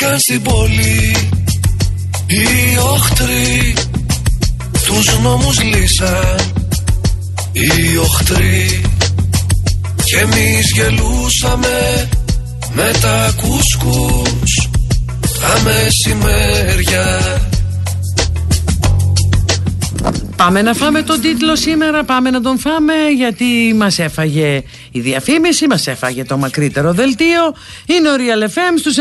Μπήκαν στην πόλη οι οχτροί Τους νόμους λύσαν. Οι οχτροί Και εμείς γελούσαμε με τα κουσκούς Τα μεσημέρια. Πάμε να φάμε τον τίτλο σήμερα, πάμε να τον φάμε γιατί μας έφαγε η διαφήμιση, μας έφαγε το μακρύτερο δελτίο. Είναι ο Real FM στους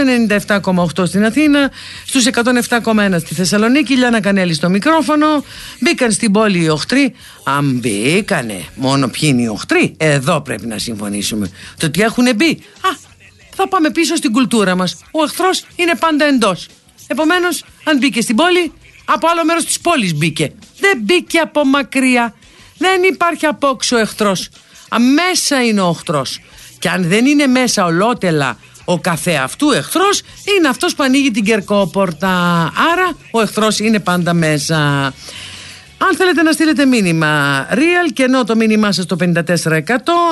97,8 στην Αθήνα, στους 107,1 στη Θεσσαλονίκη, Λιάννα Κανέλη στο μικρόφωνο. Μπήκαν στην πόλη οι οχτροί. Αν μπήκανε μόνο ποιοι είναι οι οχτροί, εδώ πρέπει να συμφωνήσουμε. Το ότι έχουν μπει, α, θα πάμε πίσω στην κουλτούρα μας. Ο εχθρός είναι πάντα εντός. Επομένως, αν μπήκε στην πόλη, από άλλο μέρος της πόλης μπήκε. Δεν μπήκε από μακριά. Δεν υπάρχει απόξω εχθρός. Μέσα είναι ο εχθρός. Και αν δεν είναι μέσα ολότελα ο καθεαυτού εχθρός είναι αυτός που ανοίγει την κερκόπορτα. Άρα ο εχθρός είναι πάντα μέσα. Αν θέλετε να στείλετε μήνυμα real και ενώ το μήνυμά σας το 54%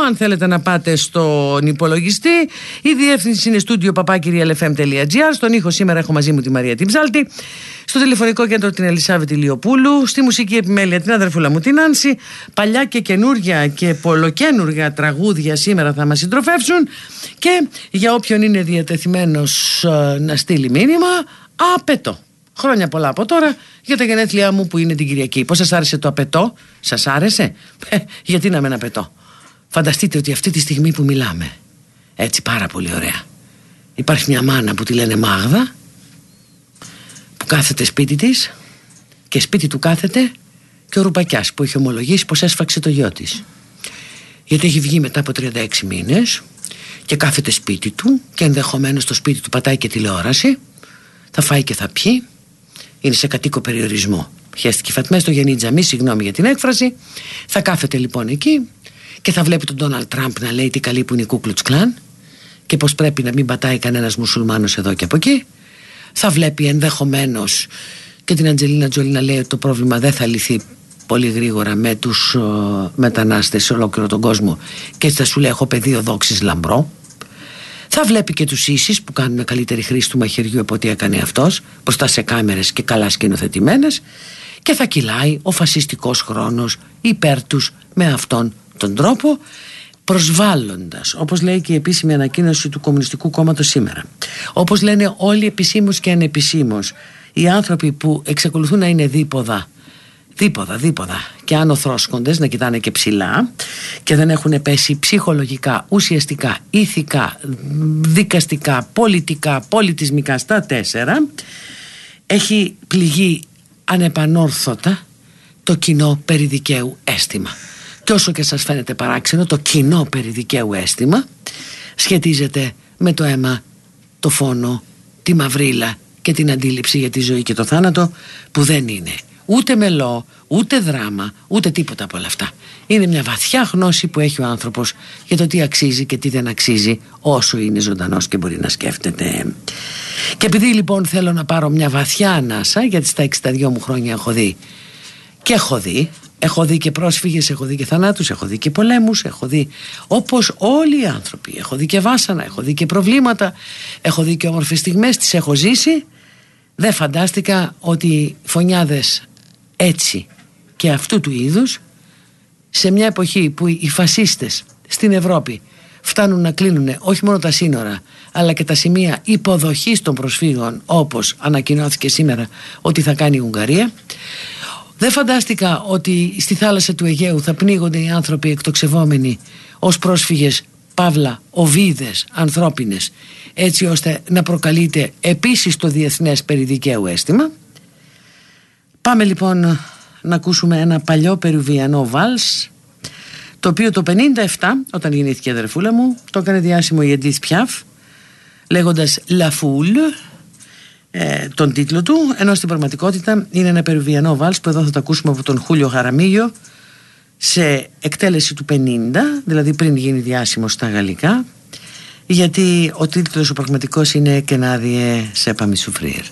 αν θέλετε να πάτε στον υπολογιστή η διεύθυνση είναι στούντιο papakirialfm.gr στον ήχο σήμερα έχω μαζί μου τη Μαρία Τιμψάλτη στο τηλεφωνικό κέντρο την Ελισάβη Λιοπούλου στη μουσική επιμέλεια την αδερφούλα μου την Άνση. Παλιά και καινούρια και πολλοκένουργια τραγούδια σήμερα θα μας συντροφεύσουν και για όποιον είναι διατεθειμένος ε, να στείλει μήνυμα απαιτώ. Χρόνια πολλά από τώρα για τα γενέθλιά μου που είναι την Κυριακή. Πώς σας άρεσε το απετό, Σας άρεσε, ε, Γιατί να με απετό; Φανταστείτε ότι αυτή τη στιγμή που μιλάμε, έτσι πάρα πολύ ωραία, υπάρχει μια μάνα που τη λένε Μάγδα, που κάθεται σπίτι της και σπίτι του κάθεται και ο Ρουπακιάς που έχει ομολογήσει πως έσφαξε το γιο της. Γιατί έχει βγει μετά από 36 μήνες και κάθεται σπίτι του και ενδεχομένως στο σπίτι του πατάει και τηλεόραση. Θα φάει και θα πιει είναι σε κατοίκο περιορισμό. Χαίστηκε Φατμέ στο Γενή Τζαμί, συγγνώμη για την έκφραση. Θα κάθεται λοιπόν εκεί και θα βλέπει τον Ντόναλτ Τραμπ να λέει τι καλή που είναι η Κούκλουτ Κλάν και πως πρέπει να μην πατάει κανένας μουσουλμάνος εδώ και από εκεί. Θα βλέπει ενδεχομένως και την Αντζελίνα Τζολί να λέει ότι το πρόβλημα δεν θα λυθεί πολύ γρήγορα με τους μετανάστες σε ολόκληρο τον κόσμο και θα σου λέει έχω πεδίο δόξης λαμπρό θα βλέπει και τους ίσης που κάνουν καλύτερη χρήση του μαχαιριού από ό,τι έκανε αυτός μπροστά σε κάμερες και καλά σκηνοθετημένες, και θα κυλάει ο φασιστικός χρόνος υπέρ τους με αυτόν τον τρόπο προσβάλλοντας όπως λέει και η επίσημη ανακοίνωση του Κομμουνιστικού Κόμματος σήμερα όπως λένε όλοι επισήμως και ανεπισήμως οι άνθρωποι που εξακολουθούν να είναι δίποδα Δίποδα, δίποδα. Και αν οθρόσκοντες να κοιτάνε και ψηλά και δεν έχουν πέσει ψυχολογικά, ουσιαστικά, ηθικά, δικαστικά, πολιτικά, πολιτισμικά στα τέσσερα, έχει πληγεί ανεπανόρθωτα το κοινό περιδικαίου αίσθημα. Και όσο και σας φαίνεται παράξενο, το κοινό περιδικαίου αίσθημα σχετίζεται με το αίμα, το φόνο, τη μαυρίλα και την αντίληψη για τη ζωή και το θάνατο που δεν είναι ούτε μελό, ούτε δράμα, ούτε τίποτα από όλα αυτά. Είναι μια βαθιά γνώση που έχει ο άνθρωπος για το τι αξίζει και τι δεν αξίζει όσο είναι ζωντανός και μπορεί να σκέφτεται. Και επειδή λοιπόν θέλω να πάρω μια βαθιά ανάσα γιατί στα 62 μου χρόνια έχω δει και έχω δει Έχω δει και πρόσφυγες, έχω δει και θανάτους, έχω δει και πολέμους, έχω δει όπως όλοι οι άνθρωποι. Έχω δει και βάσανα, έχω δει και προβλήματα, έχω δει και όμορφες στιγμές, τις έχω ζήσει. Δεν φαντάστηκα ότι φωνιάδες έτσι και αυτού του είδους σε μια εποχή που οι φασίστες στην Ευρώπη φτάνουν να κλείνουν όχι μόνο τα σύνορα αλλά και τα σημεία υποδοχής των προσφύγων όπως ανακοινώθηκε σήμερα ότι θα κάνει η Ουγγαρία δεν φαντάστηκα ότι στη θάλασσα του Αιγαίου θα πνίγονται οι άνθρωποι εκτοξευόμενοι ως πρόσφυγες παύλα, οβίδες, ανθρώπινες έτσι ώστε να προκαλείται επίσης το διεθνές περιδικαίου αίσθημα Πάμε λοιπόν να ακούσουμε ένα παλιό περουβιανό βάλς το οποίο το 57 όταν γεννήθηκε η αδερφούλα μου το έκανε διάσημο η Εντίθ Πιάφ λέγοντας La Foule ε, τον τίτλο του ενώ στην πραγματικότητα είναι ένα περουβιανό βάλς που εδώ θα το ακούσουμε από τον Χούλιο Χαραμίγιο σε εκτέλεση του 50 δηλαδή πριν γίνει διάσημο στα γαλλικά γιατί ο τίτλος ο πραγματικός είναι «Κενάδιε σε παμισουφρύρ».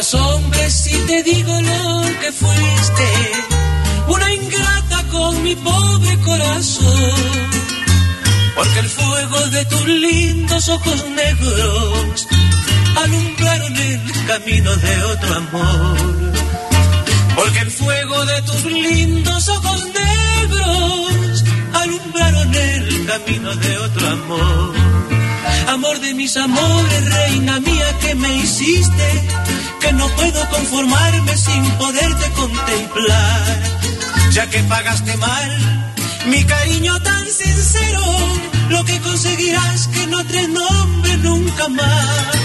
Asombres si te digo lo que fuiste, una ingrata con mi pobre corazón. Porque el fuego de tus lindos ojos negros alumbraron el camino de otro amor. Porque el fuego de tus lindos ojos negros alumbraron el camino de otro amor. Amor de mis amores, reina mía que me hiciste, que no puedo conformarme sin poderte contemplar. Ya que pagaste mal mi cariño tan sincero, lo que conseguirás que no te nombre nunca más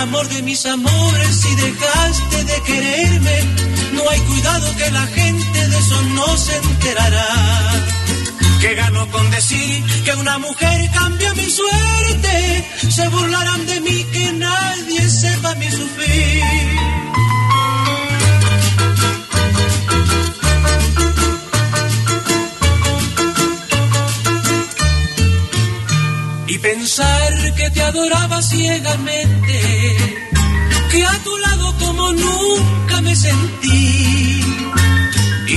amor de mis amores, si dejaste de quererme, no hay cuidado que la gente de eso no se enterará. Que gano con decir que una mujer cambia mi suerte, se burlarán de mí que nadie sepa mi sufrir. y pensar que te adoraba ciegamente, que a tu lado como nunca me sentí,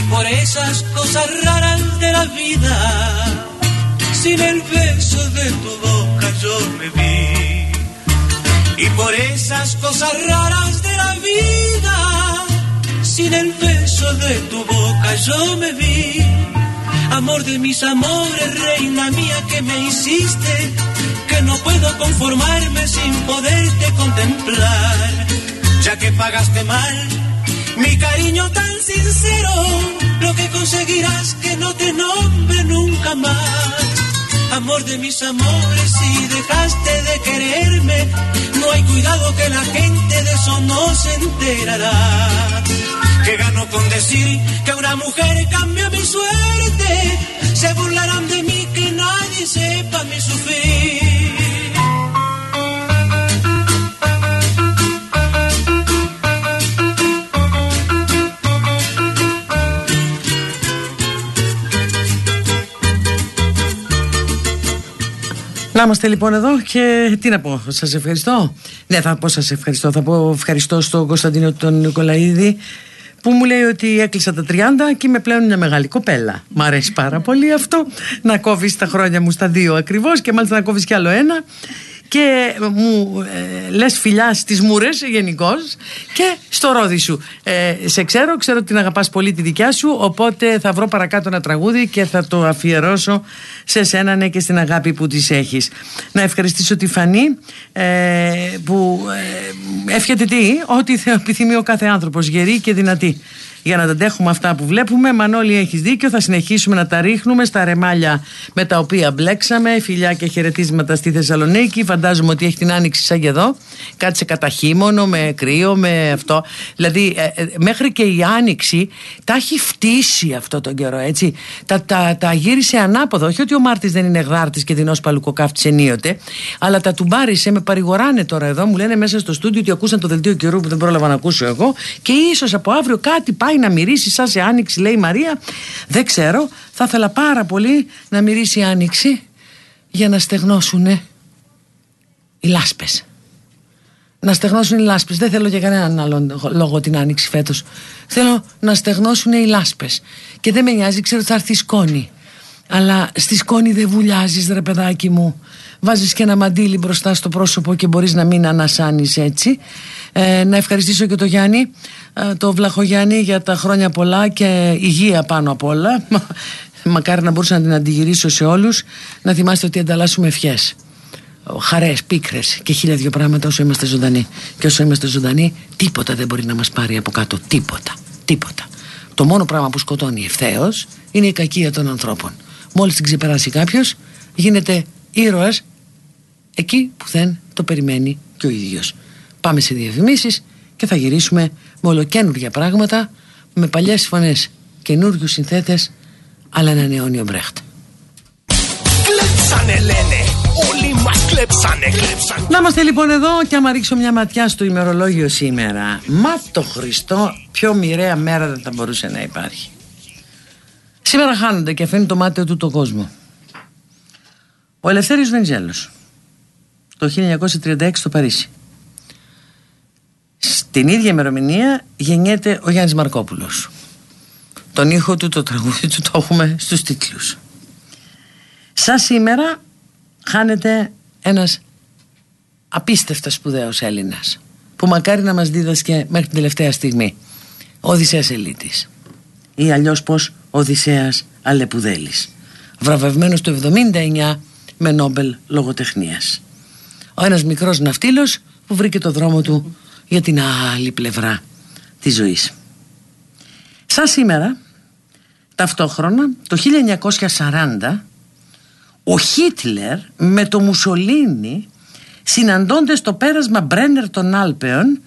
por esas cosas raras de la vida, sin el beso de tu boca yo me vi, y por esas cosas raras de la vida, sin el beso de tu boca yo me vi. Amor de mis amores, reina mía que me hiciste, que no puedo conformarme sin poderte contemplar, ya que pagaste mal mi cariño tan sincero, lo que conseguirás que no te nombre nunca más. Amor de mis amores, si dejaste de quererme, no hay cuidado que la gente de eso no se enterará que gano con decir que una mujer cambia mi suerte. Se burlarán de mí que nadie sepa mi sufrir. Να είμαστε λοιπόν εδώ και τι να πω, σας ευχαριστώ. Ναι, θα πω σας ευχαριστώ. Θα πω ευχαριστώ στον Κωνσταντίνο τον Νικολαίδη που μου λέει ότι έκλεισα τα 30 και είμαι πλέον μια μεγάλη κοπέλα. Μ' αρέσει πάρα πολύ αυτό να κόβεις τα χρόνια μου στα δύο ακριβώς και μάλιστα να κόβεις κι άλλο ένα και μου ε, λες φιλιά στις μούρες γενικώς και στο ρόδι σου. Ε, σε ξέρω, ξέρω ότι την αγαπάς πολύ τη δικιά σου οπότε θα βρω παρακάτω ένα τραγούδι και θα το αφιερώσω σε σένα ναι, και στην αγάπη που της έχεις. Να ευχαριστήσω τη Φανή ε, που ε, εύχεται τι, ό,τι επιθυμεί ο κάθε άνθρωπος, γερή και δυνατή για να τα αντέχουμε αυτά που βλέπουμε. Μανώλη, έχεις δίκιο. Θα συνεχίσουμε να τα ρίχνουμε στα ρεμάλια με τα οποία μπλέξαμε. Φιλιά και χαιρετίσματα στη Θεσσαλονίκη. Φαντάζομαι ότι έχει την άνοιξη σαν και εδώ. Κάτσε κατά χείμωνο, με κρύο, με αυτό. Δηλαδή, ε, ε, μέχρι και η άνοιξη τα έχει φτύσει αυτό τον καιρό, έτσι. Τα, τα, τα γύρισε ανάποδο. Όχι ότι ο Μάρτης δεν είναι γδάρτης και δεινός παλουκοκάφτη ενίοτε, αλλά τα τουμπάρισε. Με παρηγοράνε τώρα εδώ. Μου λένε μέσα στο στούντιο ότι ακούσαν το δελτίο καιρού που δεν πρόλαβα να ακούσω εγώ και ίσως από αύριο κάτι πάει πάει να μυρίσει σαν σε άνοιξη λέει η Μαρία. Δεν ξέρω θα ήθελα πάρα πολύ να μυρίσει άνοιξη για να στεγνώσουν οι λάσπες. Να στεγνώσουν οι λάσπες. Δεν θέλω για κανέναν άλλο λόγο την άνοιξη φέτος. Θέλω να στεγνώσουν οι λάσπες. Και δεν με νοιάζει ξέρω ότι θα έρθει σκόνη αλλά στη σκόνη δεν βουλιάζεις ρε παιδάκι μου. Βάζεις και ένα μαντίλι μπροστά στο πρόσωπο και μπορείς να μην ανασάνεις έτσι. Ε, Να ευχαριστήσω και το Γιάννη. Ε, Το Βλαχογιάννη για τα χρόνια πολλά και υγεία πάνω απ' όλα. Μακάρι να μπορούσα να την αντιγυρίσω σε όλους. Να θυμάστε ότι ανταλλάσσουμε ευχές. Χαρές, πίκρες και χίλια δυο πράγματα όσο είμαστε ζωντανοί. Και όσο είμαστε ζωντανοί τίποτα δεν μπορεί να μας πάρει από κάτω. Τίποτα, τίποτα. Το μόνο πράγμα που σκοτώνει ευθέως είναι η κακία των ανθρώπων μόλις την ξεπεράσει κάποιος γίνεται ήρωας εκεί που δεν το περιμένει και ο ίδιος. Πάμε σε διαφημίσεις και θα γυρίσουμε με ολοκένουργια πράγματα, με παλιές φωνές, καινούριους συνθέτες, αλλά ένα αιώνιο Μπρέχτ. Κλέψανε λένε, όλοι μας κλέψανε, κλέψανε. Να είμαστε λοιπόν εδώ και άμα ρίξω μια ματιά στο ημερολόγιο σήμερα. Μα το Χριστό, πιο μοιραία μέρα δεν θα μπορούσε να υπάρχει. Σήμερα χάνονται και αφήνει το μάτι του το κόσμο. Ο Ελευθέριος Βενιζέλος το 1936 στο Παρίσι. την ίδια ημερομηνία γεννιέται ο Γιάννης Μαρκόπουλος τον ήχο του, το τραγούδι του το έχουμε στους τίτλους σαν σήμερα χάνεται ένας απίστευτα σπουδαίος Έλληνας που μακάρι να μας δίδασκε μέχρι την τελευταία στιγμή ο Οδυσσέας Ελίτης ή αλλιώς πως Οδυσσέας Αλεπουδέλης βραβευμένος το 79 με Νόμπελ Λογοτεχνίας. Ο ένας μικρός ναυτίλος που βρήκε το δρόμο του για την άλλη πλευρά της ζωής. Σαν σήμερα ταυτόχρονα το 1940 ο Χίτλερ με το Μουσολίνι συναντώνται στο πέρασμα Μπρένερ των Άλπαιων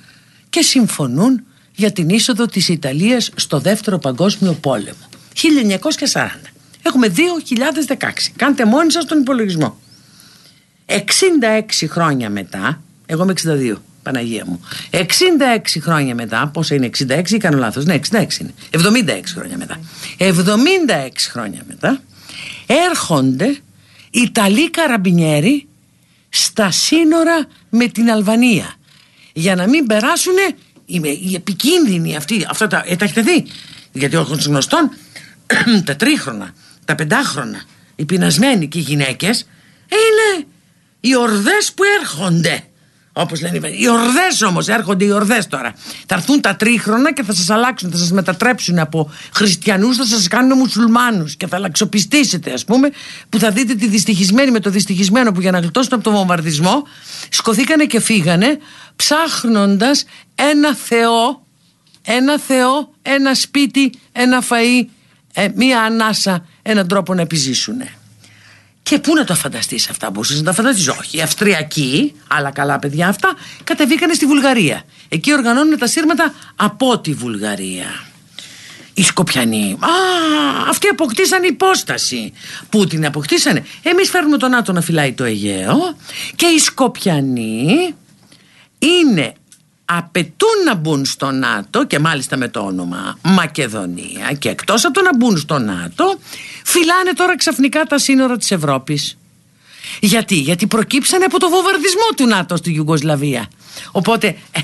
και συμφωνούν για την είσοδο της Ιταλίας στο δεύτερο παγκόσμιο πόλεμο 1940 Έχουμε 2016 Κάντε μόνοι σας τον υπολογισμό. 66 χρόνια μετά Εγώ είμαι 62 Παναγία μου. 66 χρόνια μετά Πόσα είναι 66 ή κάνω λάθος; Ναι 66 είναι. 76 χρόνια μετά. 76 χρόνια μετά Έρχονται Ιταλοί καραμπινιέροι στα σύνορα με την Αλβανία. Για να μην περάσουν οι επικίνδυνοι αυτοί αυτά τα, ε, τα έχετε δει; Γιατί όχι γνωστών τα τρίχρονα, τα πεντάχρονα οι πεινασμένοι και οι γυναίκες είναι οι ορδές που έρχονται Όπως λένε οι ορδές όμως, έρχονται οι ορδές τώρα. Θα έρθουν τα τρίχρονα και θα σας αλλάξουν, θα σας μετατρέψουν από χριστιανούς, θα σας κάνουν μουσουλμάνους και θα αλλαξοπιστήσετε, ας πούμε, που θα δείτε τη δυστυχισμένη με το δυστυχισμένο που για να γλιτώσουν από τον βομβαρδισμό σκοθήκανε και φύγανε ψάχνοντας ένα Θεό, ένα Θεό, ένα σπίτι, ένα φαΐ, ε, μία ανάσα, έναν τρόπο να επιζήσουνε. Και πού να το φανταστείς αυτά, μπορούσες να τα φανταστείς; Όχι. Οι Αυστριακοί, άλλα καλά παιδιά αυτά, κατεβήκανε στη Βουλγαρία. Εκεί οργανώνουν τα σύρματα από τη Βουλγαρία. Οι Σκοπιανοί, α, αυτοί αποκτήσαν υπόσταση. Πού την αποκτήσανε; Εμείς φέρνουμε τον Άτο να φυλάει το Αιγαίο και οι Σκοπιανοί είναι απαιτούν να μπουν στο ΝΑΤΟ και μάλιστα με το όνομα Μακεδονία και εκτός από το να μπουν στο ΝΑΤΟ φυλάνε τώρα ξαφνικά τα σύνορα της Ευρώπης. Γιατί, γιατί προκύψανε από το βομβαρδισμό του ΝΑΤΟ στη Ιουγκοσλαβία. Οπότε ε,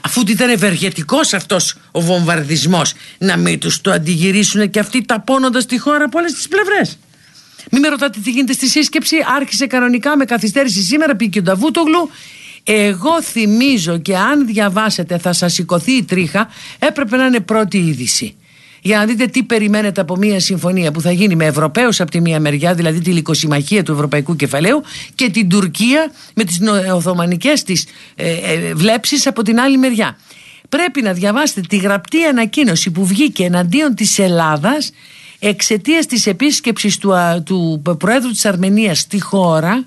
αφού ήταν ευεργετικός αυτός ο βομβαρδισμός να μην τους το αντιγυρίσουν και αυτοί ταπώνοντας τη χώρα από όλες τις πλευρές. Μην με ρωτάτε τι γίνεται στη σύσκεψη. Άρχισε κανονικά με καθυστέρηση σήμερα πήγε ο Νταβούτογλου εγώ θυμίζω και αν διαβάσετε θα σας σηκωθεί η τρίχα έπρεπε να είναι πρώτη είδηση για να δείτε τι περιμένετε από μια συμφωνία που θα γίνει με Ευρωπαίους από τη μία μεριά, δηλαδή τη λικοσυμμαχία του Ευρωπαϊκού Κεφαλαίου και την Τουρκία με τις Οθωμανικές της ε, ε, βλέψεις από την άλλη μεριά. Πρέπει να διαβάσετε τη γραπτή ανακοίνωση που βγήκε εναντίον της Ελλάδας εξαιτίας της επίσκεψης του, του Προέδρου της Αρμενίας στη χώρα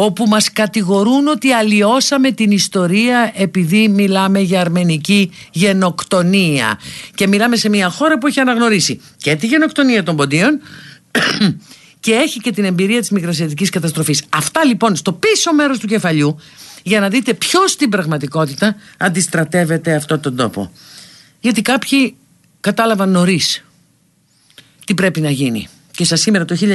όπου μας κατηγορούν ότι αλλοιώσαμε την ιστορία επειδή μιλάμε για αρμενική γενοκτονία και μιλάμε σε μια χώρα που έχει αναγνωρίσει και τη γενοκτονία των ποντίων και έχει και την εμπειρία της μικρασιατικής καταστροφής. Αυτά λοιπόν στο πίσω μέρος του κεφαλιού για να δείτε ποιος στην πραγματικότητα αντιστρατεύεται αυτό τον τόπο. Γιατί κάποιοι κατάλαβαν νωρίς τι πρέπει να γίνει. Και σας σήμερα το 1991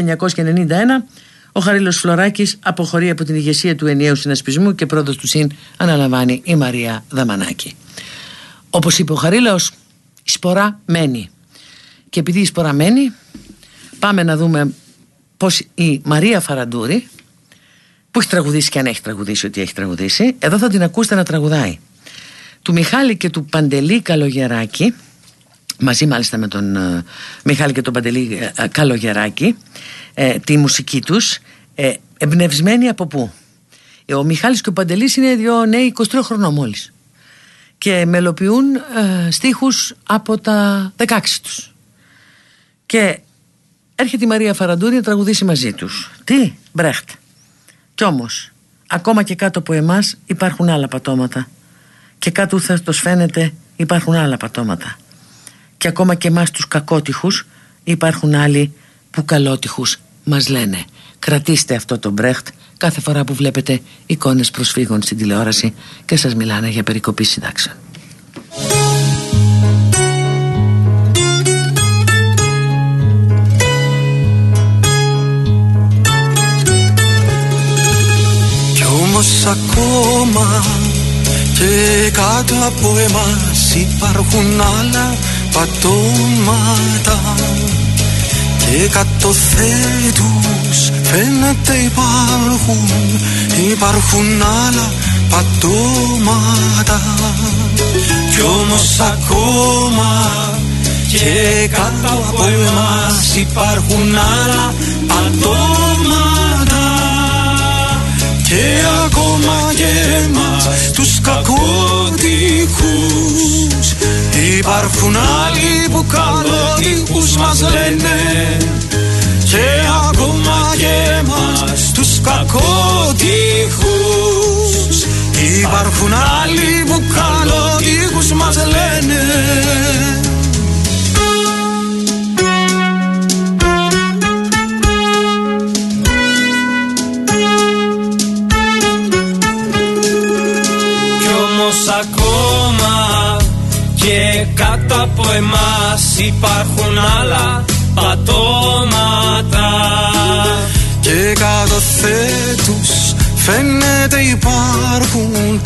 ο Χαρίλος Φλωράκης αποχωρεί από την ηγεσία του ενιαίου συνασπισμού και πρώτο του ΣΥΝ αναλαμβάνει η Μαρία Δαμανάκη. Όπως είπε ο Χαρίλος, η σπορά μένει. Και επειδή η σπορά μένει, πάμε να δούμε πώς η Μαρία Φαραντούρη, που έχει τραγουδήσει και αν έχει τραγουδήσει ό,τι έχει τραγουδήσει, εδώ θα την ακούσετε να τραγουδάει. Του Μιχάλη και του Παντελή Καλογεράκη, μαζί μάλιστα με τον uh, Μιχάλη και τον Παντελή uh, Καλογεράκη, ε, τη μουσική τους. Ε, εμπνευσμένοι από πού; Ε, ο Μιχάλης και ο Παντελής είναι δύο νέοι 23 χρονών μόλις. Και μελοποιούν ε, στίχους από τα 16 τους. Και έρχεται η Μαρία Φαραντούρη να τραγουδήσει μαζί τους. Τι Μπρέχτ. Κι όμως ακόμα και κάτω από εμάς υπάρχουν άλλα πατώματα. Και κάτω θα το φαίνεται υπάρχουν άλλα πατώματα. Και ακόμα και εμάς τους κακότυχους υπάρχουν άλλοι που καλότυχους μας λένε κρατήστε αυτό το Μπρέχτ κάθε φορά που βλέπετε εικόνες προσφύγων στην τηλεόραση και σας μιλάνε για περικοπή συντάξεων. Κι όμως ακόμα Και κάτω από εμάς υπάρχουν άλλα πατώματα Και κάτω θέτους φαίνεται υπάρχουν Υπάρχουν άλλα πατώματα. Κι όμως ακόμα και κάτω από εμάς υπάρχουν άλλα πατώματα και ακόμα και εμάς τους κακότυχους Υπάρχουν άλλοι που καλότυχους μας λένε. Και ακόμα και εμάς τους κακότυχους Υπάρχουν άλλοι που καλότυχους μας λένε Και κάτω από εμάς υπάρχουν άλλα πατώματα. Και κάτω θέτους φαίνεται υπάρχουν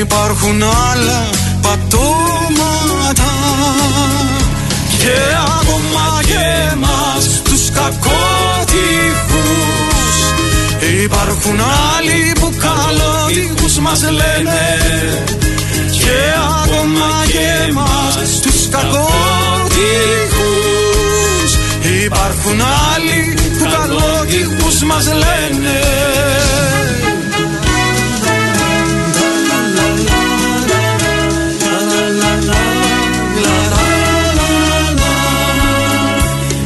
Υπάρχουν άλλα πατώματα. Και ακόμα και εμάς τους κακότυχους Υπάρχουν άλλοι που καλότυχους μας λένε και ακόμα και εμάς τους κακότυχους Υπάρχουν άλλοι που καλότυχους μας λένε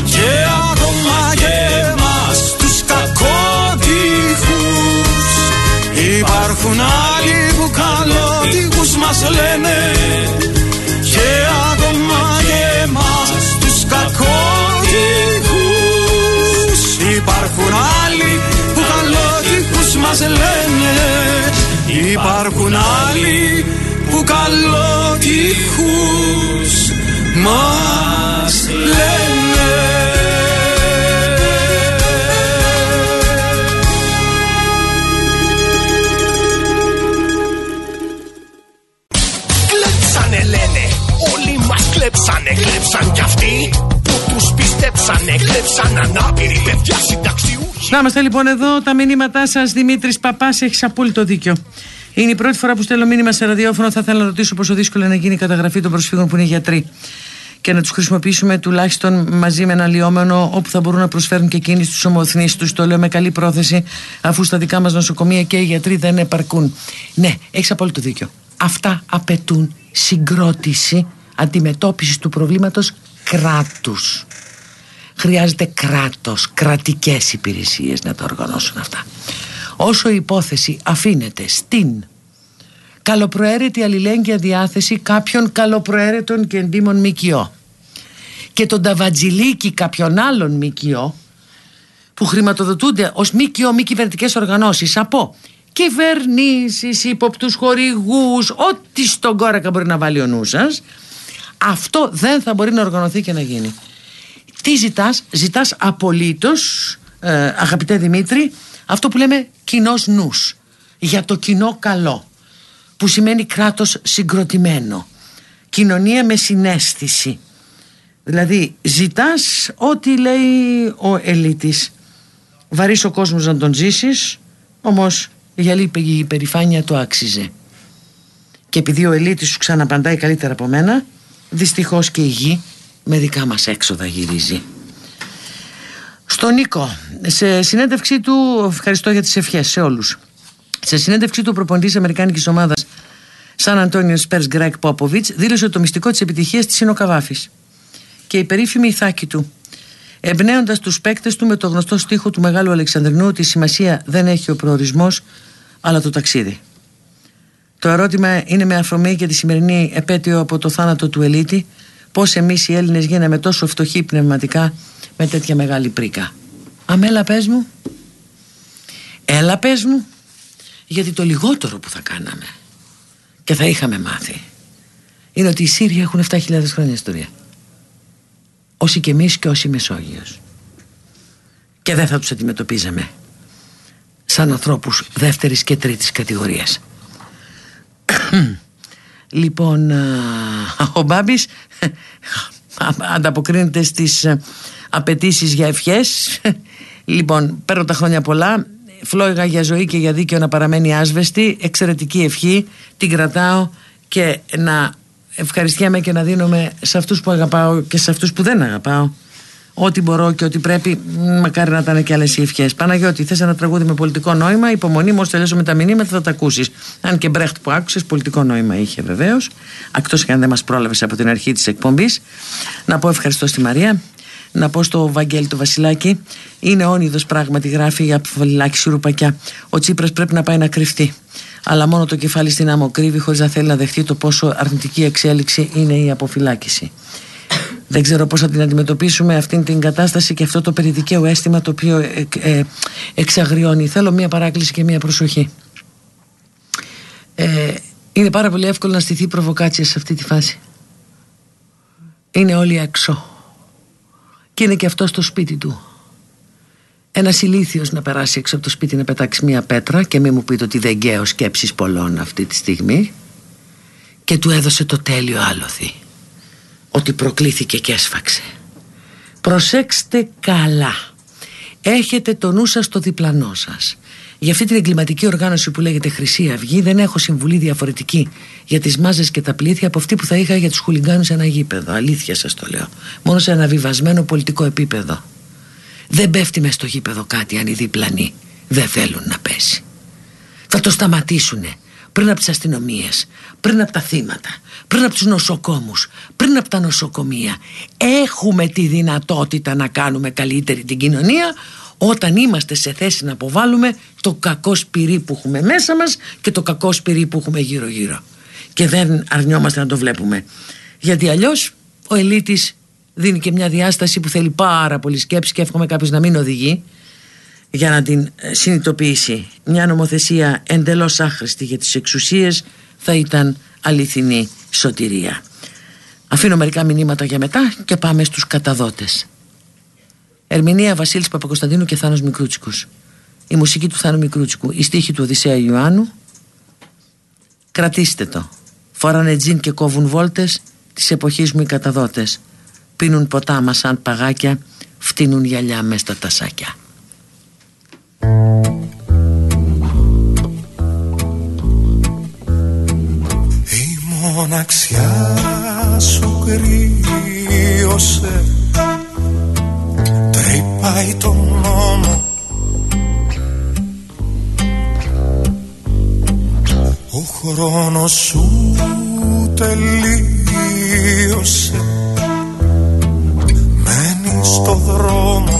Και ακόμα και εμάς τους κακότυχους Υπάρχουν άλλοι που καλότυχους μας λένε Και ακόμα και εμάς τους κακότυχους. Υπάρχουν άλλοι που καλότυχους μας λένε. Υπάρχουν άλλοι που καλότυχους μας λένε μας κλέψανε Κλέψαν κι αυτοί που τους πιστέψανε Κλέψαν ανάπηροι παιδιά συνταξιούχοι Να είμαστε λοιπόν εδώ τα μηνύματά σας. Δημήτρης Παπάς, έχεις απόλυτο δίκιο. Είναι η πρώτη φορά που στέλνω μήνυμα σε ραδιόφωνο. Θα ήθελα να ρωτήσω πόσο δύσκολο είναι να γίνει η καταγραφή των προσφύγων που είναι γιατροί και να τους χρησιμοποιήσουμε τουλάχιστον μαζί με ένα λιόμενο όπου θα μπορούν να προσφέρουν και εκείνοι στους ομοθνείς τους. Το λέω με καλή πρόθεση, αφού στα δικά μας νοσοκομεία και οι γιατροί δεν επαρκούν. Ναι, έχεις απόλυτο δίκιο. Αυτά απαιτούν συγκρότηση αντιμετώπισης του προβλήματος κράτους. Χρειάζεται κράτος, κρατικές υπηρεσίες να τα οργανώσουν αυτά. Όσο η υπόθεση αφήνεται στην καλοπροαίρετη αλληλέγγυα διάθεση κάποιων καλοπροαίρετων και εντύμων ΜΚΟ και τον ταβατζιλίκι κάποιων άλλων ΜΚΟ που χρηματοδοτούνται ως ΜΚΟ μη κυβερνητικές οργανώσεις από κυβερνήσεις, ύποπτους χορηγούς, ό,τι στον κόρακα μπορεί να βάλει ο νους σας, αυτό δεν θα μπορεί να οργανωθεί και να γίνει. Τι ζητάς, ζητάς απολύτως, ε, αγαπητέ Δημήτρη, αυτό που λέμε κοινός νους, για το κοινό καλό, που σημαίνει κράτος συγκροτημένο, κοινωνία με συνέστηση. Δηλαδή ζητάς ό,τι λέει ο ελίτης. Βαρύς ο κόσμος να τον ζήσεις, όμως για λίγη υπερηφάνεια το άξιζε. Και επειδή ο ελίτης σου ξαναπαντάει καλύτερα από μένα, δυστυχώς και η γη με δικά μας έξοδα γυρίζει. Στον Νίκο, σε συνέντευξή του, ευχαριστώ για τις ευχές σε όλους. Σε συνέντευξή του προπονητής Αμερικάνικης ομάδας Σαν Αντώνιο Σπέρς Γκρέκ Πόποβιτς δήλωσε ότι το μυστικό της επιτυχίας της είναι ο Καβάφης και η περίφημη ηθάκη του. Εμπνέοντας τους παίκτες του με το γνωστό στίχο του Μεγάλου Αλεξανδρινού ότι η σημασία δεν έχει ο προορισμός, αλλά το ταξίδι. Το ερώτημα είναι με αφορμή για τη σημερινή επέτειο από το θάνατο του Ελίτη, πώς εμείς οι Έλληνες γίναμε τόσο φτωχοί πνευματικά με τέτοια μεγάλη πρίκα. Αμέλα πες μου. Έλα πες μου. Γιατί το λιγότερο που θα κάναμε και θα είχαμε μάθει είναι ότι οι Σύριοι έχουν 7.000 χρόνια ιστορία. Όσοι και εμείς και όσοι Μεσόγειος. Και δεν θα τους αντιμετωπίζαμε σαν ανθρώπους δεύτερης και τρίτης κατηγορίας. Λοιπόν, ο Μπάμπης ανταποκρίνεται στις απαιτήσεις για ευχές. Λοιπόν, παίρνω τα χρόνια πολλά. Φλόγα για ζωή και για δίκαιο να παραμένει άσβεστη. Εξαιρετική ευχή. Την κρατάω και να ευχαριστιέμαι και να δίνομαι σε αυτούς που αγαπάω και σε αυτούς που δεν αγαπάω ό,τι μπορώ και ό,τι πρέπει. Μακάρι να ήταν και άλλες οι ευχές. Παναγιώτη, θες ένα τραγούδι με πολιτικό νόημα. Υπομονή, μόλι τελειώσουμε τα μηνύματα θα τα ακούσεις. Αν και Μπρέχτ που άκουσες, πολιτικό νόημα είχε βεβαίως. Εκτό και αν δεν μας πρόλαβες από την αρχή της εκπομπής. Να πω ευχαριστώ στη Μαρία. Να πω στο Βαγγέλη το Βασιλάκη. Είναι όνειδος πράγματι, γράφει για φωλιλάκι σουρουπακιά. Ο Τσίπρας πρέπει να πάει να κρυφτεί. Αλλά μόνο το κεφάλι στην άμμο κρύβει χωρίς να θέλει να δεχτεί το πόσο αρνητική εξέλιξη είναι η αποφυλάκηση. Δεν ξέρω πώς θα την αντιμετωπίσουμε αυτήν την κατάσταση και αυτό το περιδικαίου αίσθημα το οποίο ε, ε, εξαγριώνει. Θέλω μία παράκληση και μία προσοχή. Ε, είναι πάρα πολύ εύκολο να στηθεί προβοκάτσια σε αυτή τη φάση. Είναι όλοι έξω. Και είναι και αυτό στο σπίτι του. Ένας ηλίθιος να περάσει έξω από το σπίτι να πετάξει μία πέτρα και μην μου πείτε ότι δεν γκαίω σκέψεις πολλών αυτή τη στιγμή και του έδωσε το τέλειο άλοθη ότι προκλήθηκε και έσφαξε. Προσέξτε καλά. Έχετε το νου σας στο διπλανό σας. Για αυτή την εγκληματική οργάνωση που λέγεται Χρυσή Αυγή δεν έχω συμβουλή διαφορετική για τις μάζες και τα πλήθια από αυτή που θα είχα για τους χουλιγκάνους σε ένα γήπεδο. Αλήθεια σας το λέω. Μόνο σε ένα βιβασμένο πολιτικό επίπεδο. Δεν πέφτει μες στο γήπεδο κάτι αν οι διπλανοί δεν θέλουν να πέσει. Θα το σταματήσουνε πριν από τις αστυνομίες, πριν από τα θύματα, πριν από τους νοσοκόμους, πριν από τα νοσοκομεία. Έχουμε τη δυνατότητα να κάνουμε καλύτερη την κοινωνία όταν είμαστε σε θέση να αποβάλουμε το κακό σπυρί που έχουμε μέσα μας και το κακό σπυρί που έχουμε γύρω γύρω. Και δεν αρνιόμαστε να το βλέπουμε. Γιατί αλλιώς ο ελίτης δίνει και μια διάσταση που θέλει πάρα πολύ σκέψη και εύχομαι κάποιος να μην οδηγεί για να την ε, συνειδητοποιήσει. Μια νομοθεσία εντελώς άχρηστη για τις εξουσίες θα ήταν αληθινή σωτηρία. Αφήνω μερικά μηνύματα για μετά και πάμε στους καταδότες. Ερμηνεία Βασίλης Παπακοσταντίνου και Θάνος Μικρούτσικος. Η μουσική του Θάνου Μικρούτσικου, η στίχη του Οδυσσέα Ιωάννου. Κρατήστε το. Φοράνε τζιν και κόβουν βόλτες της εποχής μου οι καταδότες. Πίνουν ποτάμα σαν παγάκια, φτύνουν γυαλιά μες στα τασάκια. Η μοναξιά σου κρύωσε. Τρυπάει τον νόμο. Ο χρόνος σου τελείωσε. Μένεις στο δρόμο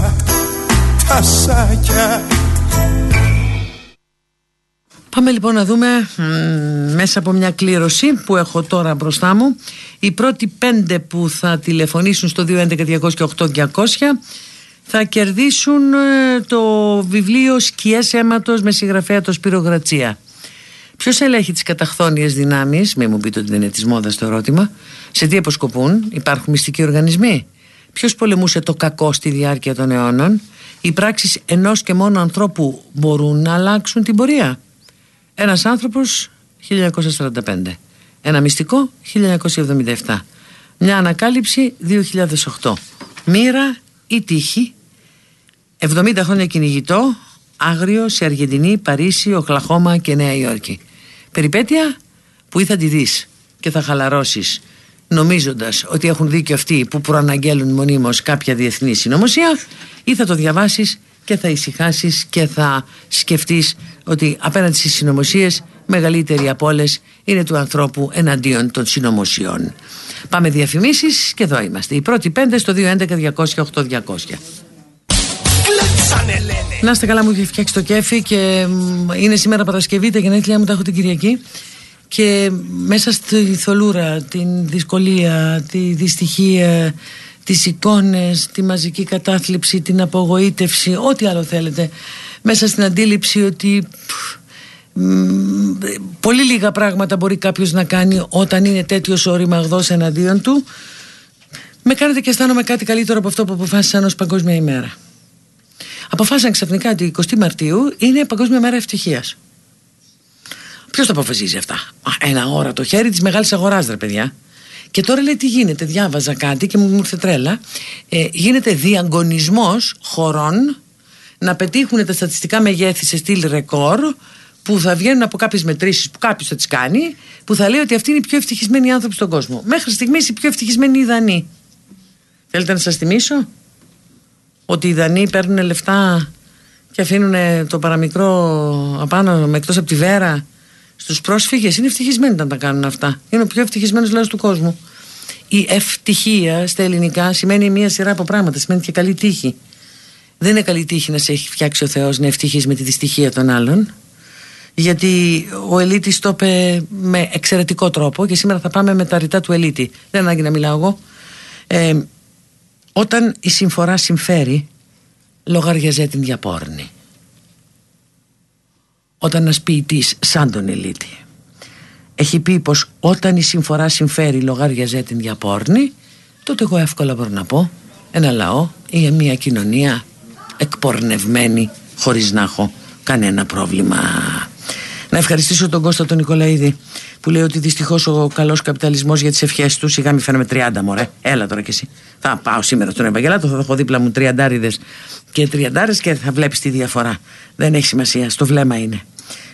μες στα τασάκια Πάμε λοιπόν να δούμε μέσα από μια κλήρωση που έχω τώρα μπροστά μου οι πρώτοι πέντε που θα τηλεφωνήσουν στο 211-208-200 θα κερδίσουν ε, το βιβλίο «Σκιές αίματος» με συγγραφέα το Σπύρο Γρατσία. Ποιος ελέγχει τις καταχθόνιες δυνάμεις, μην μου πείτε ότι δεν είναι της μόδας το ερώτημα, σε τι αποσκοπούν, υπάρχουν μυστικοί οργανισμοί; Ποιος πολεμούσε το κακό στη διάρκεια των αιώνων, οι πράξεις ενός και μόνο ανθρώπου μπορούν να αλλάξουν την πορεία. Ένας άνθρωπος 1945. Ένα μυστικό 1977. Μια ανακάλυψη 2008. Μοίρα ή τύχη; 70 χρόνια κυνηγητό, άγριο σε Αργεντινή, Παρίσι, Οχλαχώμα και Νέα Υόρκη. Περιπέτεια που ή θα τη δεις και θα χαλαρώσεις νομίζοντας ότι έχουν δίκιο αυτοί που προαναγγέλουν μονίμως κάποια διεθνή συνωμοσία ή θα το διαβάσεις και θα ησυχάσεις και θα σκεφτείς ότι απέναντι στις συνωμοσίες μεγαλύτερη από όλες είναι του ανθρώπου εναντίον των συνωμοσιών. Πάμε διαφημίσεις και εδώ είμαστε. Οι πρώτοι πέντε στο 211 200 Να είστε καλά μου έχει φτιάξει το κέφι και είναι σήμερα Παρασκευή, τα γενέθλιά μου τα έχω την Κυριακή και μέσα στη θολούρα, την δυσκολία, τη δυστυχία, τις εικόνες, τη μαζική κατάθλιψη, την απογοήτευση, ό,τι άλλο θέλετε μέσα στην αντίληψη ότι πολύ λίγα πράγματα μπορεί κάποιος να κάνει όταν είναι τέτοιος ο ρημαγδός εναντίον του με κάνετε και αισθάνομαι κάτι καλύτερο από αυτό που αποφάσισαν ως Παγκόσμια ημέρα. Αποφάσισαν ξαφνικά ότι 20 Μαρτίου είναι Παγκόσμια μέρα ευτυχίας Ποιος το αποφασίζει αυτά; Ένα ώρα το χέρι της μεγάλης αγοράς, ρε παιδιά. Και τώρα λέει τι γίνεται. Διάβαζα κάτι και μου ήρθε τρέλα. Ε, γίνεται διαγωνισμός χωρών να πετύχουν τα στατιστικά μεγέθη σε στυλ ρεκόρ που θα βγαίνουν από κάποιες μετρήσεις που κάποιος θα τις κάνει, που θα λέει ότι αυτοί είναι οι πιο ευτυχισμένοι άνθρωποι στον κόσμο. Μέχρι στιγμής οι πιο ευτυχισμένοι Ιδανοί. Θέλετε να σας θυμίσω ότι οι Δανείοι παίρνουν λεφτά και αφήνουν το παραμικρό απάνω με εκτός από τη βέρα στους πρόσφυγες. Είναι ευτυχισμένοι να τα κάνουν αυτά. Είναι ο πιο ευτυχισμένος λαός του κόσμου. Η ευτυχία στα ελληνικά σημαίνει μία σειρά από πράγματα. Σημαίνει και καλή τύχη. Δεν είναι καλή τύχη να σε έχει φτιάξει ο Θεός να ευτυχείς με τη δυστυχία των άλλων. Γιατί ο Ελίτης το είπε με εξαιρετικό τρόπο και σήμερα θα πάμε με τα ρητά του Ελίτη. Δεν ανάγκη να μιλάω εγώ. Ε, όταν η συμφορά συμφέρει, λογαριαζέ την διαπόρνη όταν ένας ποιητής σαν τον Ελίτη έχει πει πως όταν η συμφορά συμφέρει λογάριαζε την για πόρνη τότε εγώ εύκολα μπορώ να πω ένα λαό ή μια κοινωνία εκπορνευμένη χωρίς να έχω κανένα πρόβλημα να ευχαριστήσω τον Κώστα τον Νικολαίδη που λέει ότι δυστυχώς ο καλός καπιταλισμός για τις ευχές του. Σιγά μη φαίνομαι 30 μωρέ. Έλα τώρα κι εσύ. Θα πάω σήμερα στον Ευαγγελάτο, θα έχω δίπλα μου τριαντάριδες και τριαντάρες και θα βλέπεις τη διαφορά. Δεν έχει σημασία. Στο βλέμμα είναι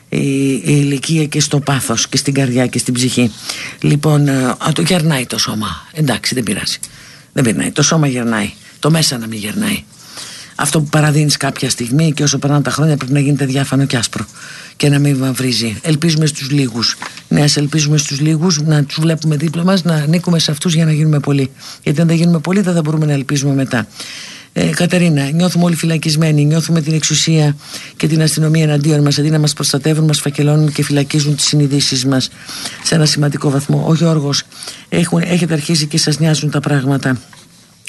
η, η ηλικία και στο πάθος και στην καρδιά και στην ψυχή λοιπόν ε, α, το γερνάει το σώμα εντάξει δεν πειράζει δεν πειρνάει, το σώμα γερνάει το μέσα να μην γερνάει αυτό που παραδίνεις κάποια στιγμή και όσο περνάνε τα χρόνια πρέπει να γίνεται διάφανο και άσπρο και να μην βαμβρίζει. Ελπίζουμε στους λίγους. Ναι, ας ελπίζουμε στους λίγους να τους βλέπουμε δίπλα μας, να ανήκουμε σε αυτούς για να γίνουμε πολλοί. Γιατί αν δεν γίνουμε πολλοί δεν θα μπορούμε να ελπίζουμε μετά. Ε, Κατερίνα, νιώθουμε όλοι φυλακισμένοι, νιώθουμε την εξουσία και την αστυνομία εναντίον μας. Αντί να μας προστατεύουν, μας φακελώνουν και φυλακίζουν τις συνειδήσεις μας σε ένα σημαντικό βαθμό. Ο Γιώργος, έχετε αρχίσει και σας νοιάζουν τα πράγματα.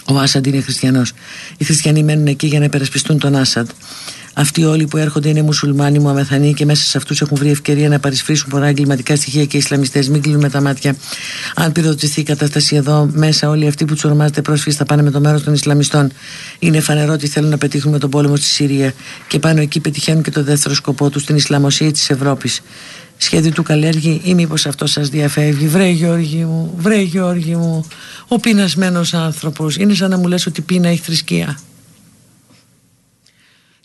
Ο Άσαντ είναι χριστιανός. Οι χριστιανοί μένουν εκεί για να υπερασπιστούν τον Άσαντ. Αυτοί όλοι που έρχονται είναι μουσουλμάνοι, μου αμεθανοί και μέσα σε αυτούς έχουν βρει ευκαιρία να παρισφρήσουν πολλά εγκληματικά στοιχεία και οι Ισλαμιστές. Μην κλείνουν με τα μάτια. Αν πυροδοτηθεί η κατάσταση εδώ, μέσα όλοι αυτοί που τους ονομάζετε πρόσφυγες θα πάνε με το μέρος των Ισλαμιστών. Είναι φανερό ότι θέλουν να πετύχουν με τον πόλεμο στη Συρία και πάνω εκεί πετυχαίνουν και το δεύτερο σκοπό τους, την Ισλαμοσία της Ευρώπης. Σχέδιο του καλλιέργει ή μήπως αυτό σας διαφεύγει. Βρέ Γιώργη μου, βρέ Γιώργη μου, ο πεινασμένος άνθρωπος. Είναι σαν να μου λες ότι πείνα έχει θρησκεία.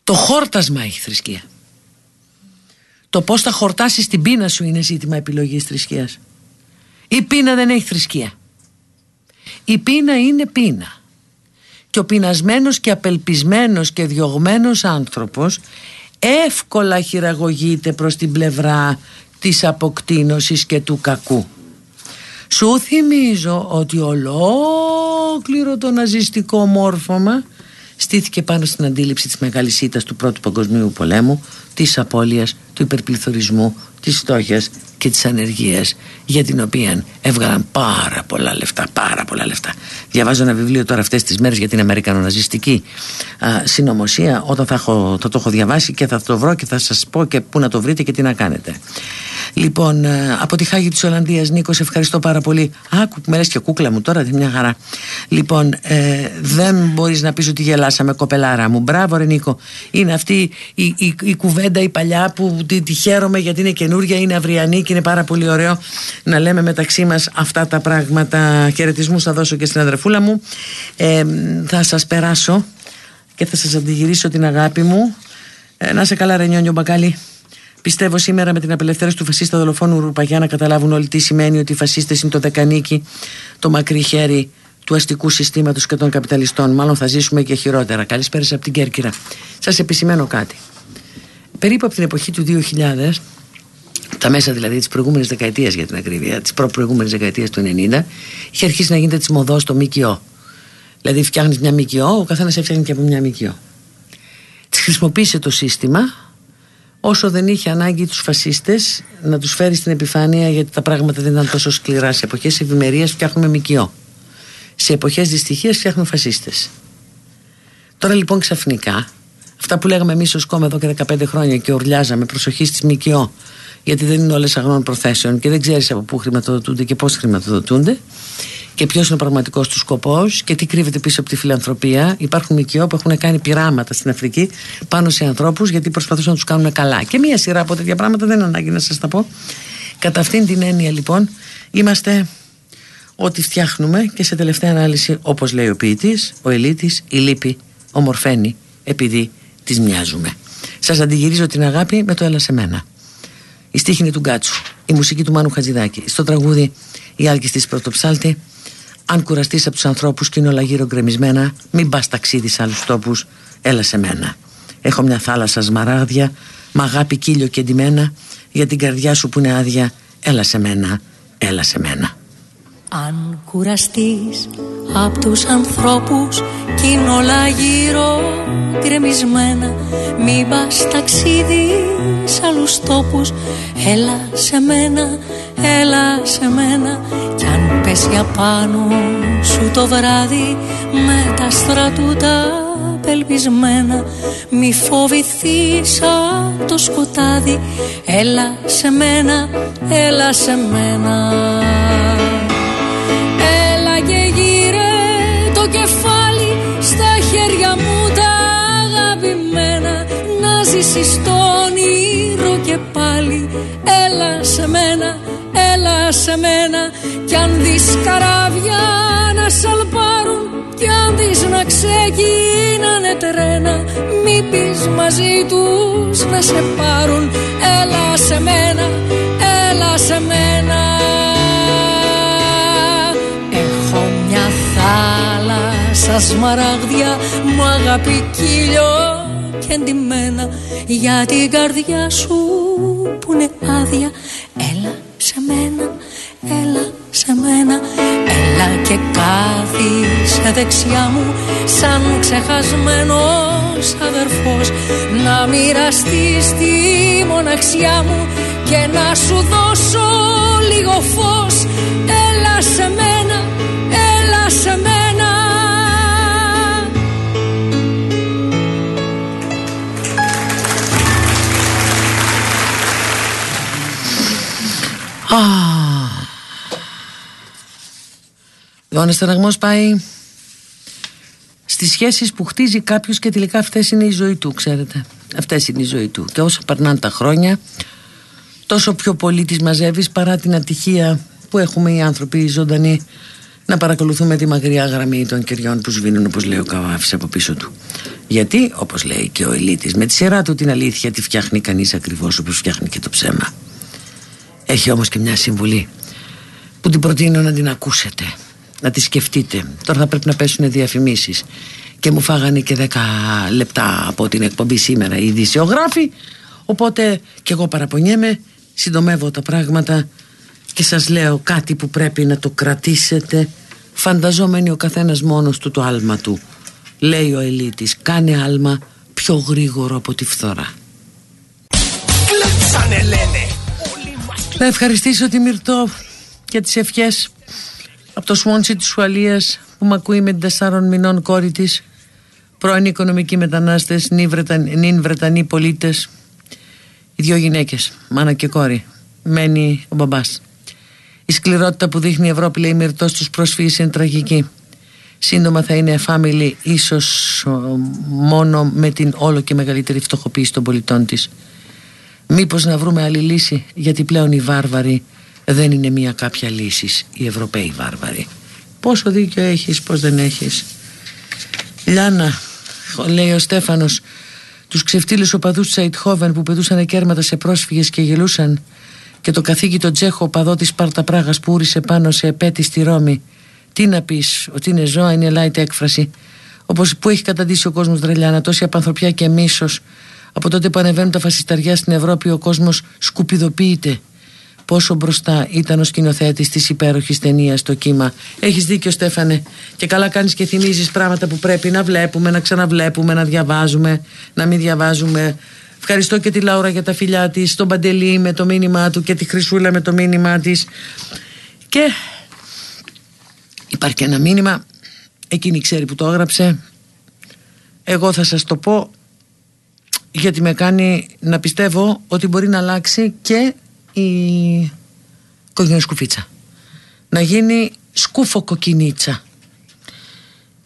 Το χόρτασμα έχει θρησκεία. Το πώς θα χορτάσεις την πείνα σου είναι ζήτημα επιλογής θρησκείας. Η πείνα δεν έχει θρησκεία. Η πείνα είναι πείνα. Και ο πεινασμένος και απελπισμένος και διωγμένος άνθρωπος εύκολα χειραγωγείται προς την πλευρά της αποκτήνωσης και του κακού. Σου θυμίζω ότι ολόκληρο το ναζιστικό μόρφωμα στήθηκε πάνω στην αντίληψη της μεγάλης ήττας του Πρώτου Παγκοσμίου Πολέμου, της απώλειας, του υπερπληθωρισμού, της φτώχειας και της ανεργίας για την οποία έβγαλαν πάρα πολλά λεφτά, πάρα πολλά λεφτά. Διαβάζω ένα βιβλίο τώρα αυτές τις μέρες για την Αμερικανοναζιστική συνωμοσία όταν θα, έχω, θα το έχω διαβάσει και θα το βρω και θα σας πω και πού να το βρείτε και τι να κάνετε. Λοιπόν, ε, από τη Χάγη της Ολλανδίας, Νίκος, ευχαριστώ πάρα πολύ. Άκου που με λες και κούκλα μου τώρα, μια χαρά. Λοιπόν, ε, δεν μπορείς να πεις ότι γελάσαμε, κοπελάρα μου. Μπράβο, ρε Νίκο. Είναι αυτή η, η, η κουβέντα η παλιά που τη, τη χαίρομαι γιατί είναι καινούρια, είναι αυριανή και είναι πάρα πολύ ωραίο να λέμε μεταξύ μας αυτά τα πράγματα. Χαιρετισμούς θα δώσω και στην αδερφούλα μου. Ε, θα σας περάσω και θα σας αντιγυρίσω την αγάπη μου. Ε, να σε καλά, Ρενιόνιο Μπακάλι. Πιστεύω σήμερα με την απελευθέρωση του φασίστα δολοφόνου Ρουπαγιά να καταλάβουν όλοι τι σημαίνει ότι οι φασίστες είναι το δεκανίκι, το μακρύ χέρι του αστικού συστήματος και των καπιταλιστών. Μάλλον θα ζήσουμε και χειρότερα. Καλησπέρα από την Κέρκυρα. Σας επισημαίνω κάτι. Περίπου από την εποχή του 2000, τα μέσα δηλαδή της προηγούμενης δεκαετίας για την ακρίβεια, της προ-προηγούμενη δεκαετίας του 90, είχε αρχίσει να γίνεται τη μοδό το ΜΚΟ. Δηλαδή, φτιάχνεις μια ΜΚΟ, ο καθένας έφτιαχνε και από μια ΜΚΟ. Της χρησιμοποίησε το σύστημα όσο δεν είχε ανάγκη τους φασίστες να τους φέρει στην επιφάνεια γιατί τα πράγματα δεν ήταν τόσο σκληρά σε εποχές ευημερίας φτιάχνουμε μικιό σε εποχές δυστυχίας φτιάχνουμε φασίστες τώρα λοιπόν ξαφνικά αυτά που λέγαμε εμείς ως κόμμα εδώ και 15 χρόνια και ορλιάζαμε προσοχή στις ΜΚΟ γιατί δεν είναι όλες αγνών προθέσεων και δεν ξέρεις από πού χρηματοδοτούνται και πώς χρηματοδοτούνται και ποιος είναι ο πραγματικός του σκοπός και τι κρύβεται πίσω από τη φιλανθρωπία. Υπάρχουν ΜΚΟ που έχουν κάνει πειράματα στην Αφρική πάνω σε ανθρώπους γιατί προσπαθούσαν να τους κάνουν καλά. Και μία σειρά από τέτοια πράγματα δεν είναι ανάγκη να σας τα πω. Κατά αυτήν την έννοια λοιπόν είμαστε ό,τι φτιάχνουμε και σε τελευταία ανάλυση όπως λέει ο ποιητής, ο ελίτης, η λύπη ομορφαίνει επειδή τη μοιάζουμε. Σας αντιγυρίζω την αγάπη με το έλα σε μένα. Η στίχη είναι του Γκάτσου, η μουσική του Μάνου Χατζηδάκη. Στο τραγούδι η άλκη τη Πρωτοψάλτη. Αν κουραστείς από τους ανθρώπους και είναι όλα γύρω γκρεμισμένα Μην πας ταξίδι σε άλλους τόπους. Έλα σε μένα. Έχω μια θάλασσα σμαράγδια Μ' αγάπη κύλιο και εντυμένα Για την καρδιά σου που είναι άδεια Έλα σε μένα, έλα σε μένα Αν κουραστείς από τους ανθρώπους Κι είναι όλα γύρω γκρεμισμένα Μην πας ταξίδι σε άλλους τόπους. Έλα σε μένα, έλα σε μένα Κι αν πέσει απάνω σου το βράδυ Με τα στρατού τα απελπισμένα Μη φοβηθείς από το σκοτάδι. Έλα σε μένα, έλα σε μένα Να ζήσεις το όνειρο και πάλι. Έλα σε μένα, έλα σε μένα. Κι αν δεις καράβια να σαλπάρουν Κι αν δεις να ξεκίνανε τρένα Μη πεις μαζί τους να σε πάρουν. Έλα σε μένα, έλα σε μένα. Έχω μια θάλασσα σμαράγδια Μου αγάπη κύλιο και εντυμένα Για την καρδιά σου που είναι άδεια. Έλα σε μένα, έλα σε μένα Έλα και κάθισε δεξιά μου Σαν ξεχασμένος αδερφός. Να μοιραστείς τη μοναξιά μου Και να σου δώσω λίγο φως. Έλα σε μένα, Λοιπόν, ο στεναγμός πάει στις σχέσεις που χτίζει κάποιος και τελικά αυτές είναι η ζωή του, ξέρετε. Αυτές είναι η ζωή του. Και όσο περνάνε τα χρόνια, τόσο πιο πολύ τις μαζεύεις παρά την ατυχία που έχουμε οι άνθρωποι οι ζωντανοί να παρακολουθούμε τη μακριά γραμμή των κεριών που σβήνουν όπως λέει ο Καβάφης από πίσω του. Γιατί, όπως λέει και ο Ελίτης, με τη σειρά του την αλήθεια τη φτιάχνει κανείς ακριβώς όπως φτιάχνει και το ψέμα. Έχει όμως και μια συμβουλή που την προτείνω να την ακούσετε να τη σκεφτείτε. Τώρα θα πρέπει να πέσουν διαφημίσεις. Και μου φάγανε και 10 λεπτά από την εκπομπή σήμερα οι ειδησιογράφοι. Οπότε και εγώ παραπονιέμαι συντομεύω τα πράγματα και σας λέω κάτι που πρέπει να το κρατήσετε. Φανταζόμενοι ο καθένας μόνος του το άλμα του. Λέει ο Ελίτης κάνε άλμα πιο γρήγορο από τη φθορά. Να ευχαριστήσω τη Μυρτό για τις ευχές από το Σουόνσι της Ουαλίας που με ακούει με την τεσσάρων μηνών κόρη της πρώην οικονομικοί μετανάστες νυν Βρετανοί πολίτες οι δύο γυναίκες, μάνα και κόρη μένει ο μπαμπάς. Η σκληρότητα που δείχνει η Ευρώπη λέει Μυρτός στους πρόσφυγες είναι τραγική. Σύντομα θα είναι family ίσως μόνο με την όλο και μεγαλύτερη φτωχοποίηση των πολιτών της. Μήπως να βρούμε άλλη λύση γιατί πλέον οι βάρβαροι δεν είναι μια κάποια λύση οι Ευρωπαίοι βάρβαροι. Πόσο δίκιο έχεις πως δεν έχεις; Λιάννα λέει ο Στέφανος τους ξεφτύλους οπαδούς της Αιτχόβεν που πετούσαν κέρματα σε πρόσφυγες και γελούσαν και το καθήκη τον Τσέχο οπαδό της Σπάρτα Πράγας που ούρισε πάνω σε επέτη στη Ρώμη. Τι να πεις ότι είναι ζώα είναι light έκφραση. Όπως που έχει καταντήσει ο κόσμος Δρελιάνα τόση απανθρωπιά και μίσος. Από τότε που ανεβαίνουν τα φασισταριά στην Ευρώπη ο κόσμος σκουπιδοποιείται πόσο μπροστά ήταν ο σκηνοθέτης της υπέροχης ταινίας το κύμα. Έχεις δίκιο, Στέφανε. Και καλά κάνεις και θυμίζεις πράγματα που πρέπει να βλέπουμε, να ξαναβλέπουμε, να διαβάζουμε, να μην διαβάζουμε. Ευχαριστώ και τη Λάουρα για τα φιλιά της, τον Παντελή με το μήνυμά του και τη Χρυσούλα με το μήνυμά της. Και υπάρχει και ένα μήνυμα, εκείνη ξέρει που το έγραψε. Εγώ θα σας το πω γιατί με κάνει να πιστεύω ότι μπορεί να αλλάξει και η κοκκινοσκουφίτσα να γίνει σκούφο κοκκινίτσα.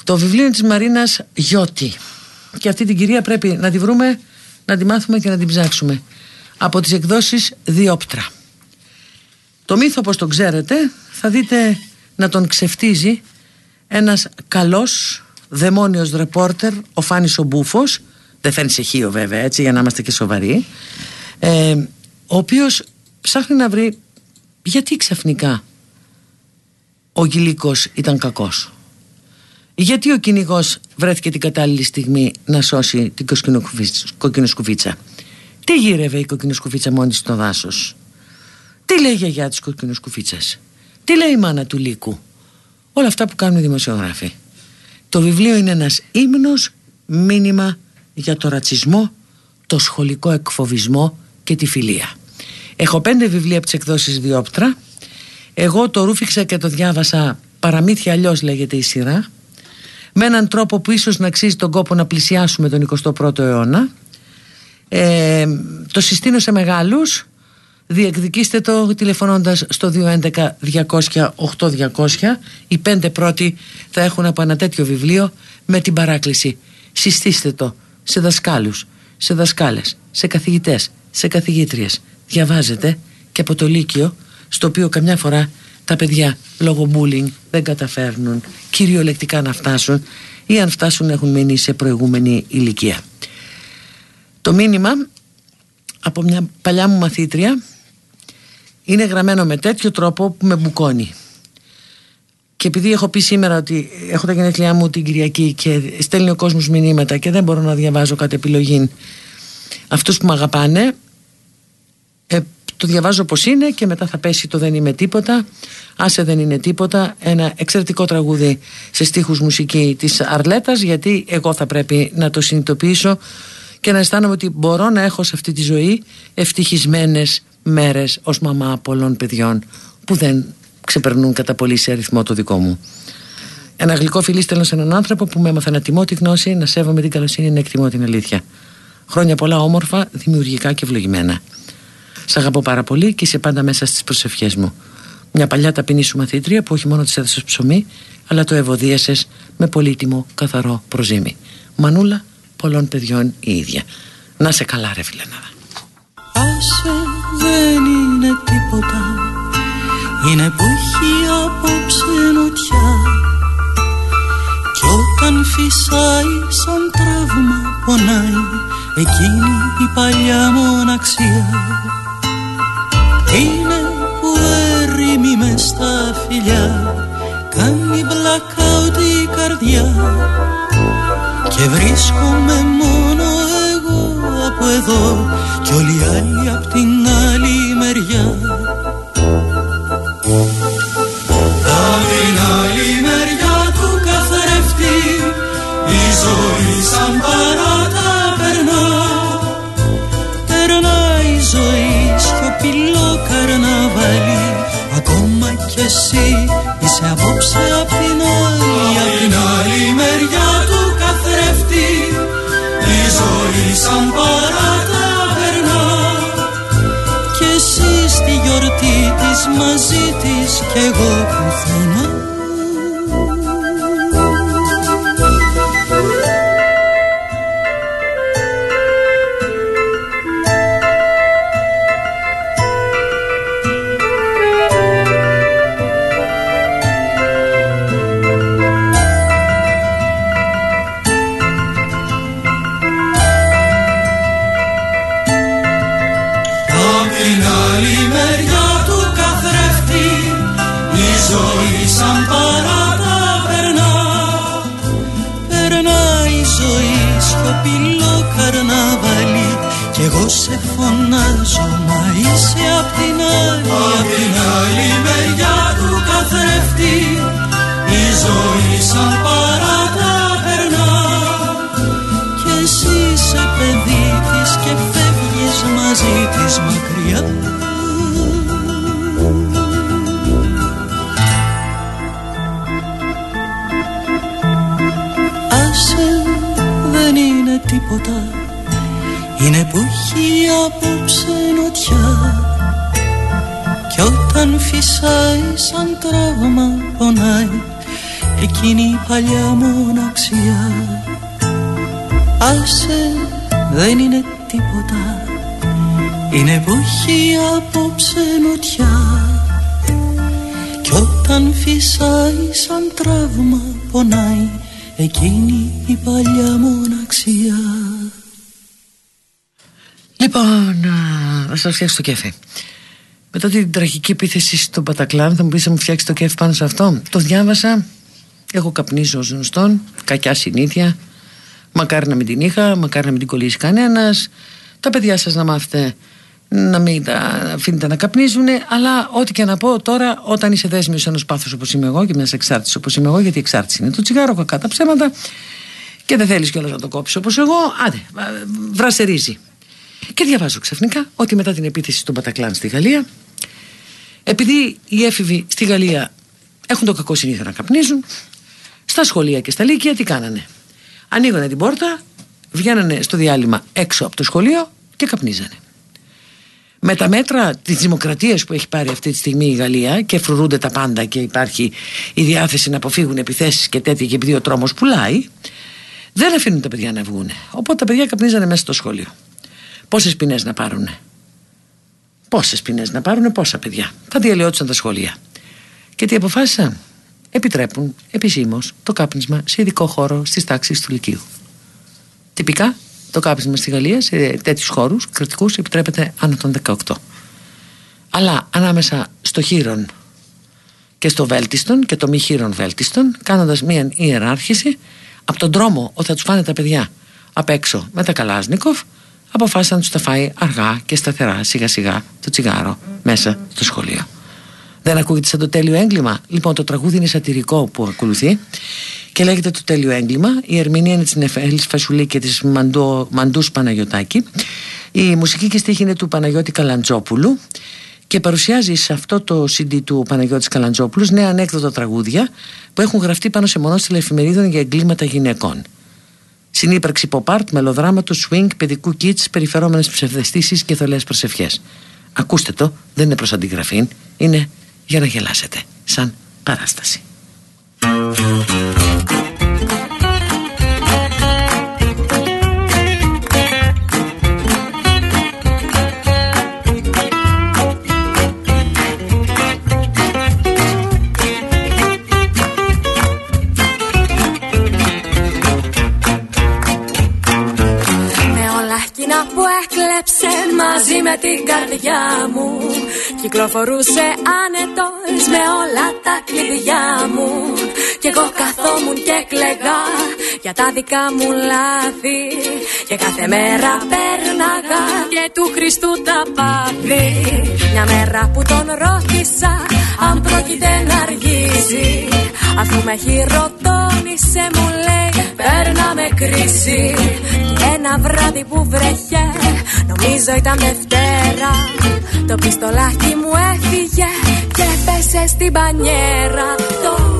Το βιβλίο της Μαρίνας Γιώτη. Και αυτή την κυρία πρέπει να τη βρούμε να τη μάθουμε και να την ψάξουμε. Από τις εκδόσεις Διόπτρα. Το μύθο όπως το ξέρετε θα δείτε να τον ξεφτίζει ένας καλός δαιμόνιος ρεπόρτερ ο Φάνης ο Μπούφος. Δεν φαίνει σε βέβαια έτσι για να είμαστε και σοβαροί. Ε, ο οποίος ψάχνει να βρει γιατί ξαφνικά ο Γιλίκος ήταν κακός. Γιατί ο κυνηγός βρέθηκε την κατάλληλη στιγμή να σώσει την κοκκινοσκουφίτσα τι γύρευε η κοκκινοσκουφίτσα μόνη στο δάσος; Τι λέει η γιαγιά της κοκκινοσκουφίτσας τι λέει η μάνα του Λύκου; Όλα αυτά που κάνουν οι δημοσιογράφοι. Το βιβλίο είναι ένας ύμνος μήνυμα για το ρατσισμό το σχολικό εκφοβισμό και τη φιλία Έχω πέντε βιβλία από τις εκδόσεις Διόπτρα. Εγώ το ρούφηξα και το διάβασα παραμύθια αλλιώς λέγεται η σειρά. Με έναν τρόπο που ίσως να αξίζει τον κόπο να πλησιάσουμε τον 21ο αιώνα. Ε, το συστήνω σε μεγάλους διεκδικήστε το τηλεφωνώντας στο 211-200-8200 οι πέντε πρώτοι θα έχουν από ένα τέτοιο βιβλίο με την παράκληση συστήστε το σε δασκάλους, σε δασκάλες, σε καθηγητές, σε καθηγήτριες διαβάζετε και από το Λύκειο στο οποίο καμιά φορά τα παιδιά λόγω bullying δεν καταφέρνουν κυριολεκτικά να φτάσουν ή αν φτάσουν έχουν μείνει σε προηγούμενη ηλικία. Το μήνυμα από μια παλιά μου μαθήτρια είναι γραμμένο με τέτοιο τρόπο που με μπουκώνει. Και επειδή έχω πει σήμερα ότι έχω τα γενέθλιά μου την Κυριακή και στέλνει ο κόσμος μηνύματα και δεν μπορώ να διαβάζω κατ' επιλογή αυτούς που με αγαπάνε ε, το διαβάζω πως είναι και μετά θα πέσει το δεν είμαι τίποτα άσε δεν είναι τίποτα ένα εξαιρετικό τραγούδι σε στίχους μουσική της Αρλέτας γιατί εγώ θα πρέπει να το συνειδητοποιήσω και να αισθάνομαι ότι μπορώ να έχω σε αυτή τη ζωή ευτυχισμένες μέρες ως μαμά πολλών παιδιών που δεν ξεπερνούν κατά πολύ σε αριθμό το δικό μου. Ένα γλυκό φιλί στέλνω σε έναν άνθρωπο που με έμαθα να τιμώ τη γνώση, να σέβομαι την καλοσύνη, να εκτιμώ την αλήθεια. Χρόνια πολλά όμορφα, δημιουργικά και ευλογημένα. Σ' αγαπώ πάρα πολύ και είσαι πάντα μέσα στις προσευχές μου. Μια παλιά ταπεινή σου μαθήτρια που όχι μόνο της έδωσες ψωμί, αλλά το ευωδίασες με πολύτιμο καθαρό προζύμι. Μανούλα πολλών παιδιών η ίδια. Να σε καλά ρε φιλενάδα. Άσε δεν είναι τίποτα Είναι που έχει απόψε νοτιά Κι όταν φυσάει σαν τραύμα πονάει Εκείνη η παλιά μοναξία είναι που έρημη μες στα φιλιά Κάνει blackout η καρδιά. Και βρίσκομαι μόνο εγώ από εδώ Κι όλοι οι άλλοι απ' την άλλη μεριά Κι εγώ σε φωνάζω μα είσαι απ' την άλλη Απ' την άλλη μεριά του καθρέφτη Η ζωή σαν παράτα περνά Κι εσύ είσαι παιδί της και φεύγεις μαζί της μακριά. Άσε δεν είναι τίποτα είναι που έχει απόψε νοτιά. Κι όταν φυσάει σαν τραύμα πονάει Εκείνη η παλιά μοναξιά. Άσε δεν είναι τίποτα. Είναι που έχει απόψε νοτιά. Κι όταν φυσάει σαν τραύμα πονάει Εκείνη η παλιά μοναξιά Λοιπόν, να σα φτιάξω το κέφι. Μετά την τραγική επίθεση στον Πατακλάν, θα μου πεις να μου φτιάξεις το κέφι πάνω σε αυτό. Το διάβασα. Έχω καπνίσει ως γνωστόν. Κακιά συνήθεια. Μακάρι να μην την είχα, μακάρι να μην την κολλήσει κανένας. Τα παιδιά σας να μάθετε να μην τα αφήνετε να καπνίζουν. Αλλά ό,τι και να πω τώρα, όταν είσαι δέσμιος ενό πάθου όπως είμαι εγώ και μιας εξάρτησης όπως είμαι εγώ, γιατί εξάρτηση είναι το τσιγάρο, κακά τα ψέματα, και δεν θέλεις κιόλας να το κόψεις όπως εγώ, άντε, βρασερίζει. Και διαβάζω ξαφνικά ότι μετά την επίθεση στον Πατακλάν στη Γαλλία, επειδή οι έφηβοι στη Γαλλία έχουν το κακό συνήθεια να καπνίζουν, στα σχολεία και στα λύκεια τι κάνανε. Ανοίγανε την πόρτα, βγαίνανε στο διάλειμμα έξω από το σχολείο και καπνίζανε. Με τα μέτρα της δημοκρατίας που έχει πάρει αυτή τη στιγμή η Γαλλία και φρουρούνται τα πάντα και υπάρχει η διάθεση να αποφύγουν επιθέσεις και τέτοια και επειδή ο τρόμος πουλάει, δεν αφήνουν τα παιδιά να βγουν. Οπότε τα παιδιά καπνίζανε μέσα στο σχολείο. Πόσες ποινές να πάρουν. Πόσες ποινές να πάρουν, πόσα παιδιά; Θα διαλυόντουσαν τα σχολεία. Και τι αποφάσισαν; Επιτρέπουν επισήμως το κάπνισμα σε ειδικό χώρο στις τάξεις του Λυκείου. Τυπικά το κάπνισμα στη Γαλλία σε τέτοιους χώρους κρατικού επιτρέπεται άνω των 18. Αλλά ανάμεσα στο χείρον και στο βέλτιστον και το μη χείρον βέλτιστον, κάνοντας μία ιεράρχηση από τον δρόμο ότι θα τους φάνε τα παιδιά απ' έξω με τα Καλάσνικοφ, αποφάσισαν να τους τα φάει αργά και σταθερά σιγά σιγά το τσιγάρο μέσα στο σχολείο. Δεν ακούγεται σαν το τέλειο έγκλημα. Λοιπόν, το τραγούδι είναι σατυρικό που ακολουθεί και λέγεται το τέλειο έγκλημα. Η ερμηνεία είναι της Νεφέλης Φασουλή και της Μαντού Παναγιωτάκη. Η μουσική και στίχη είναι του Παναγιώτη Καλαντζόπουλου και παρουσιάζει σε αυτό το CD του Παναγιώτης Καλαντζόπουλους νέα ανέκδοτα τραγούδια που έχουν γραφτεί πάνω σε μονόστιλα εφημερίδων για εγκλήματα γυναικών. Συνύπαρξη pop-art, μελοδράματο, swing, παιδικού kits, περιφερόμενες ψευδεστήσεις και θολές προσευχές. Ακούστε το, δεν είναι προς αντιγραφή, είναι για να γελάσετε, σαν παράσταση. Έκλεψε μαζί με την καρδιά μου. Κυκλοφορούσε άνετος με όλα τα κλειδιά μου. Κι εγώ καθόμουν και κλαιγά για τα δικά μου λάθη. Και κάθε μέρα πέρναγα και του Χριστού τα πάθη. Μια μέρα που τον ρώτησα αν πρόκειται να αργήσει Αφού με χειροτώνησε μου λέει παίρναμε κρίση Και ένα βράδυ που βρέχε νομίζω ήταν Δευτέρα. Το πιστολάκι μου έφυγε και πέσε στην πανιέρα. Το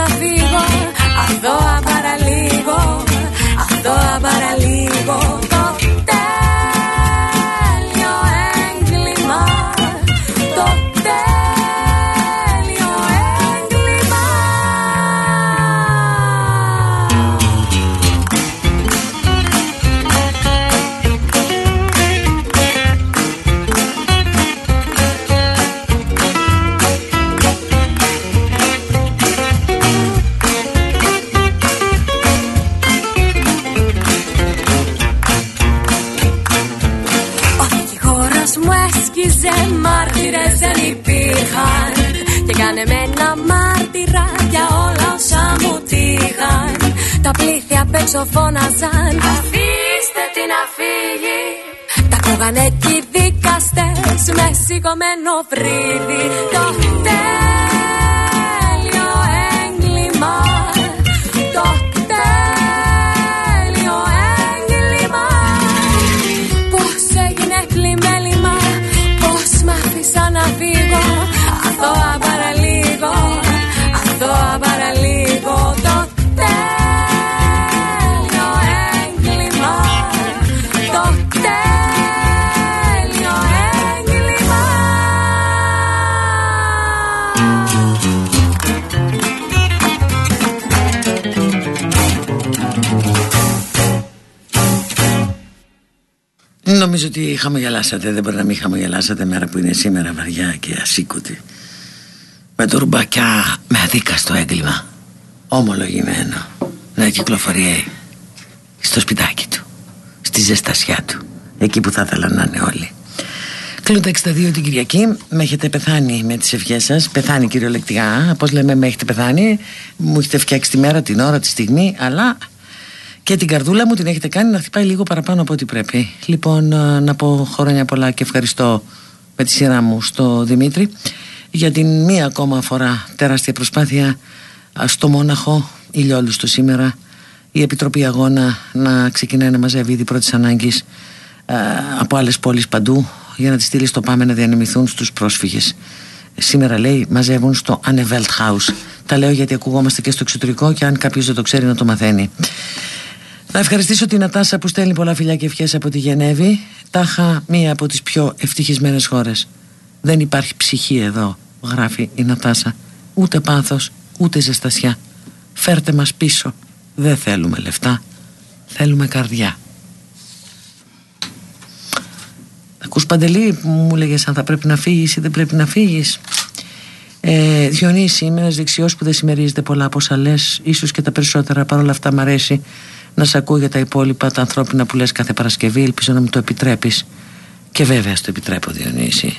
να φύγω. Αυτό παραλίγο Αυτό παραλίγο Κάνε με ένα μάρτυρα για όλα όσα μου τύχαν. Τα πλήθεια απ' έξω φώναζαν Αφήστε την να φύγει Τα ακούγανε και οι δικαστές με σηκωμένο βρύδι. Το τέλειο ότι χαμογελάσατε, δεν μπορεί να μην χαμογελάσατε μέρα που είναι σήμερα βαριά και ασήκωτη. Με το ρουμπακιά με αδίκαστο έγκλημα. Ομολογημένο. Να κυκλοφορεί στο σπιτάκι του. Στη ζεστασιά του. Εκεί που θα ήθελαν να είναι όλοι. Κλείνω τα 62 την Κυριακή. Με έχετε πεθάνει με τις ευχές σας. Πεθάνει κυριολεκτικά. Πώς λέμε, με έχετε πεθάνει. Μου έχετε φτιάξει τη μέρα, την ώρα, τη στιγμή. Αλλά και την καρδούλα μου την έχετε κάνει να χτυπάει λίγο παραπάνω από ό,τι πρέπει. Λοιπόν, ε, να πω χρόνια πολλά και ευχαριστώ με τη σειρά μου στο Δημήτρη για την μία ακόμα φορά τεράστια προσπάθεια στο Μόναχο, ηλιόλουστο σήμερα, η Επιτροπή Αγώνα να ξεκινάει να μαζεύει ήδη πρώτης ανάγκης από άλλες πόλεις παντού για να τη στείλει στο Πάμε να διανεμηθούν στους πρόσφυγες. Σήμερα λέει μαζεύουν στο Anevelt House. Τα λέω γιατί ακουγόμαστε και στο εξωτερικό και αν κάποιος δεν το ξέρει να το μαθαίνει. Να ευχαριστήσω την Ατάσα που στέλνει πολλά φιλιά και ευχές από τη Γενέβη. Τάχα μία από τις πιο ευτυχισμένες χώρες. Δεν υπάρχει ψυχή εδώ, γράφει η Νατάσα. Ούτε πάθος, ούτε ζεστασιά. Φέρτε μας πίσω. Δεν θέλουμε λεφτά. Θέλουμε καρδιά. Ακούς Παντελή που μου έλεγες αν θα πρέπει να φύγεις ή δεν πρέπει να φύγεις. Ε, Διονύση, είμαι ένας δεξιός που δεν συμμερίζεται πολλά από όσα λες. Ίσως και τα περισσότερα παρόλα αυτά μ' αρέσει να σε ακούω για τα υπόλοιπα τα ανθρώπινα που λες κάθε Παρασκευή ελπίζω να μου το επιτρέπεις. Και βέβαια στο επιτρέπω Διονύση.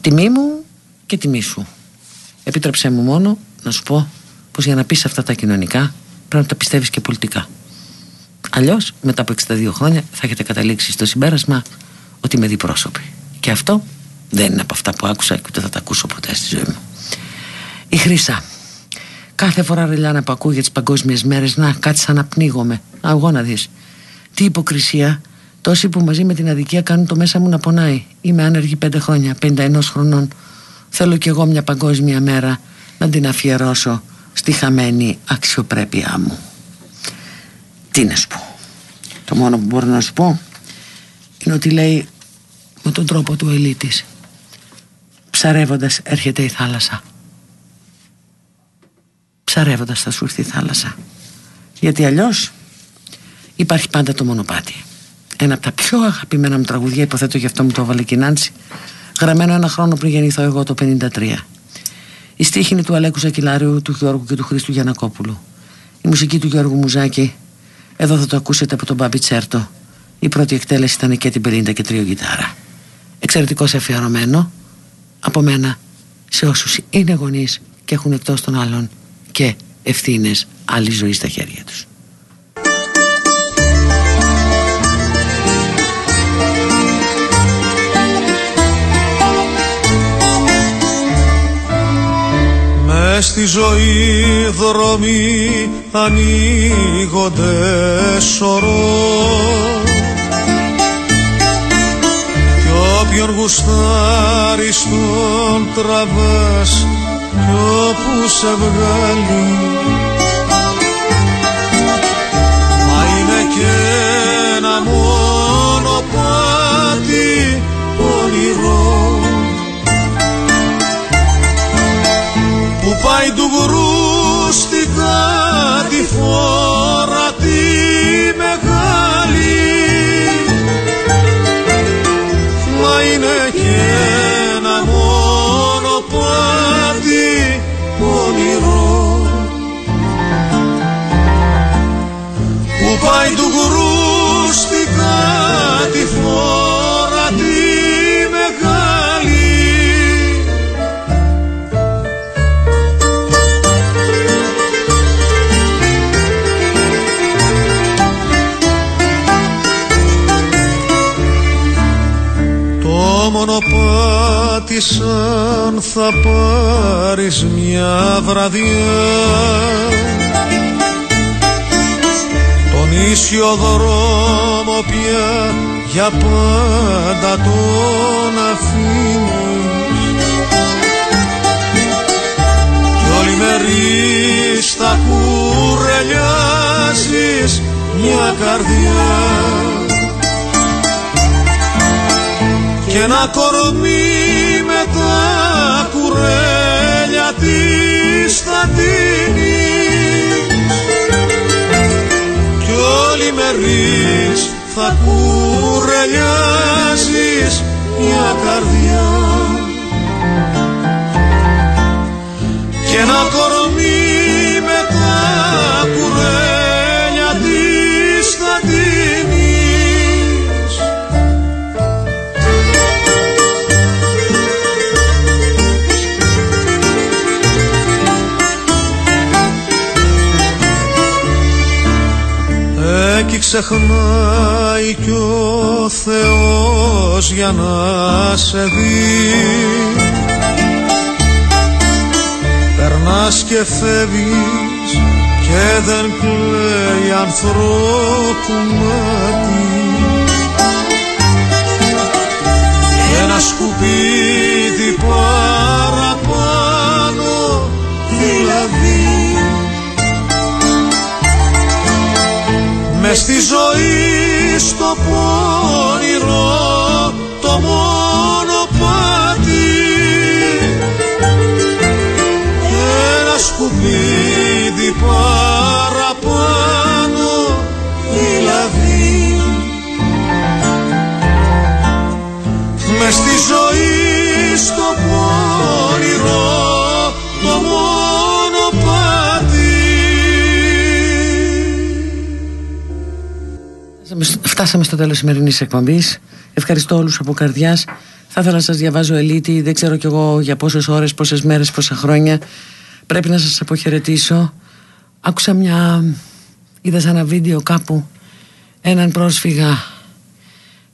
Τιμή μου και τιμή σου. Επίτρεψέ μου μόνο να σου πω πως για να πεις αυτά τα κοινωνικά πρέπει να τα πιστεύεις και πολιτικά. Αλλιώς μετά από 62 χρόνια θα έχετε καταλήξει στο συμπέρασμα ότι είμαι διπρόσωπη. Και αυτό δεν είναι από αυτά που άκουσα και ούτε θα τα ακούσω ποτέ στη ζωή μου. Η Χρύσα Κάθε φορά ρελιάνα που ακούω για τις παγκόσμιες μέρες, να κάτι σαν να πνίγομαι. Αγώ να δεις. Τι υποκρισία. Τόσοι που μαζί με την αδικία κάνουν το μέσα μου να πονάει. Είμαι άνεργη πέντε χρόνια, πέντε ενός χρονών. Θέλω κι εγώ μια παγκόσμια μέρα να την αφιερώσω στη χαμένη αξιοπρέπειά μου. Τι να σου πω. Το μόνο που μπορώ να σου πω είναι ότι λέει με τον τρόπο του ελίτης. Ψαρεύοντας έρχεται η θάλασσα ψαρεύοντας θα σου έρθει η θάλασσα. Γιατί αλλιώς υπάρχει πάντα το μονοπάτι. Ένα από τα πιο αγαπημένα μου τραγουδιά υποθέτω γι' αυτό μου το έβαλε και Νάντσι γραμμένο ένα χρόνο πριν γεννηθώ εγώ το 53 η στίχη είναι του Αλέκου Σακυλάριου, του Γιώργου και του Χρήστου Γιανακόπουλου. Η μουσική του Γιώργου Μουζάκη. Εδώ θα το ακούσετε από τον Μπάμπι Τσέρτο. Η πρώτη εκτέλεση ήταν και την 50 και τρίο γιτάρα. Εξαιρετικό αφιερωμένο από μένα σε όσους είναι γονείς και έχουν εκτός των άλλων και ευθύνες άλλη ζωή στα χέρια τους. Μες στη ζωή δρόμοι ανοίγονται σωρό κι όποιον γουστάρει στον τραβάς κι όπου σε βγάλει. Μα είναι και ένα μόνο πάτη όνειρο. Που πάει του γουρού στη φορά πάει του γκουρού στη φορά τη μεγάλη. Το μονοπάτι σαν θα πάρεις μια βραδιά ίσιο δρόμο πια για πάντα τον αφήνεις. Κι όλη μερής θα κουρελιάζεις μια καρδιά. Και ένα κορμί με τα κουρέλια της θα πολυμερής θα κουρελιάζεις μια καρδιά. Και ένα κορμί ξεχνάει κι ο Θεός για να σε δει. Περνάς και φεύγεις και δεν κλαίει ανθρώπου μάτι Ένα σκουπίδι παραπάνω στη ζωή στο πόνιρο το μόνο πάτη. Ένα σκουπίδι παραπάνω δηλαδή μες στη ζωή στο πόνιρο Φτάσαμε στο τέλος σημερινής εκπομπής. Ευχαριστώ όλους από καρδιάς. Θα ήθελα να σας διαβάζω ελίτη, δεν ξέρω κι εγώ για πόσες ώρες, πόσες μέρες, πόσα χρόνια. Πρέπει να σας αποχαιρετήσω. Άκουσα μια... Είδα σε ένα βίντεο κάπου έναν πρόσφυγα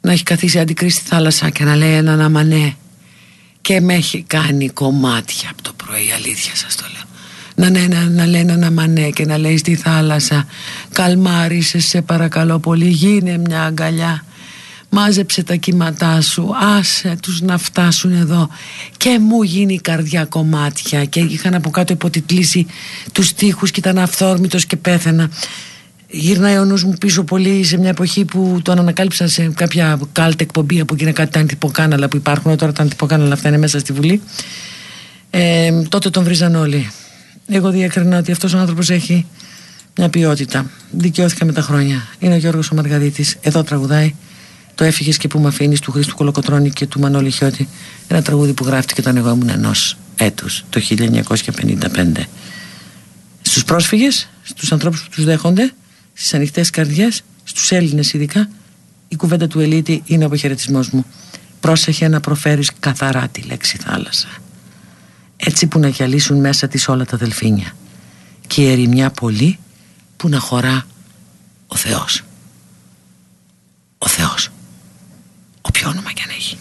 να έχει καθίσει αντικρίσει στη θάλασσα και να λέει έναν αμανέ και με έχει κάνει κομμάτια από το πρωί αλήθεια σας το λέω να, ναι, να, να λένε ένα μανέ και να λέει στη θάλασσα καλμάρισες σε παρακαλώ πολύ γίνε μια αγκαλιά. Μάζεψε τα κύματά σου άσε τους να φτάσουν εδώ. Και μου γίνει η καρδιά κομμάτια και είχαν από κάτω υποτιτλήσει τους τείχους και ήταν αυθόρμητος και πέθαινα. Γυρνάει ο νους μου πίσω πολύ σε μια εποχή που τον ανακάλυψα σε κάποια κάλτ εκπομπή από εκείνα κάτι τα αντιποκάναλα που υπάρχουν. Τώρα τα αντιποκάναλα αυτά είναι μέσα στη Βουλή. Ε, τότε τον βρίζαν όλοι εγώ διέκρινα ότι αυτός ο άνθρωπος έχει μια ποιότητα. Δικαιώθηκα με τα χρόνια. Είναι ο Γιώργος ο Μαργαρίτης. Εδώ τραγουδάει. Το έφυγες και που με αφήνεις του Χρήστου Κολοκοτρώνη και του Μανώλη Χιώτη. Ένα τραγούδι που γράφτηκε όταν εγώ ήμουν ενός έτους, το 1955. Στους πρόσφυγες, στους ανθρώπους που τους δέχονται, στις ανοιχτές καρδιές, στους Έλληνες ειδικά, η κουβέντα του Ελίτη είναι ο αποχαιρετισμός μου. Πρόσεχε να προφέρεις καθαρά τη λέξη θάλασσα έτσι που να γυαλίσουν μέσα της όλα τα δελφίνια. Και η ερημιά πολύ που να χωρά ο Θεός. Ο Θεός. Όποιο όνομα και αν έχει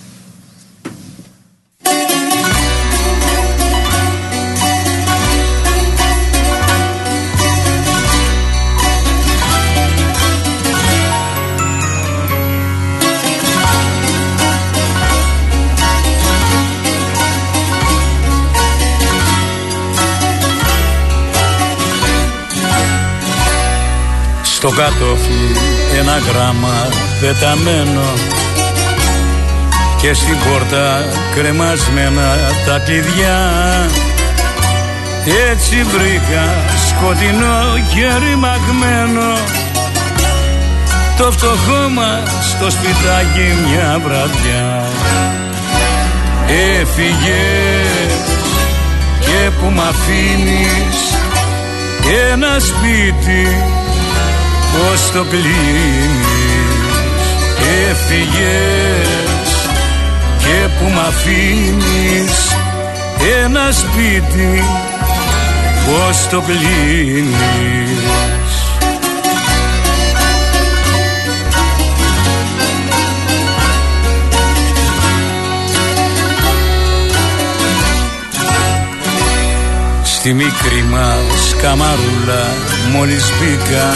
Στο κατόφλι ένα γράμμα πεταμένο και στην πόρτα κρεμασμένα τα κλειδιά. Έτσι βρήκα σκοτεινό και ρημαγμένο το φτωχό μας στο σπιτάκι μια βραδιά. Έφυγες και που μ' αφήνεις ένα σπίτι πως το κλείνεις Έφυγες και που μ' αφήνεις ένα σπίτι. Πως το κλείνεις. Στη μικρή μας καμαρούλα μόλις μπήκα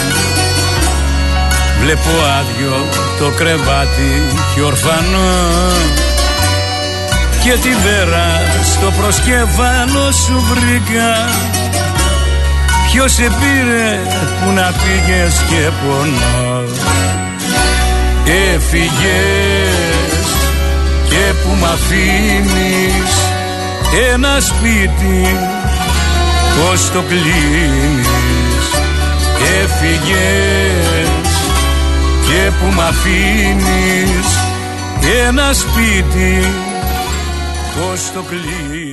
Βλέπω άδειο το κρεβάτι και ορφανό. Και τη βέρα στο προσκεφάλο σου βρήκα. Ποιος σε πήρε που να πήγες και πονώ. Έφυγες και που μ' αφήνεις ένα σπίτι. Πως το κλείνεις. Έφυγες και που μ' αφήνεις ένα σπίτι πως το κλείνεις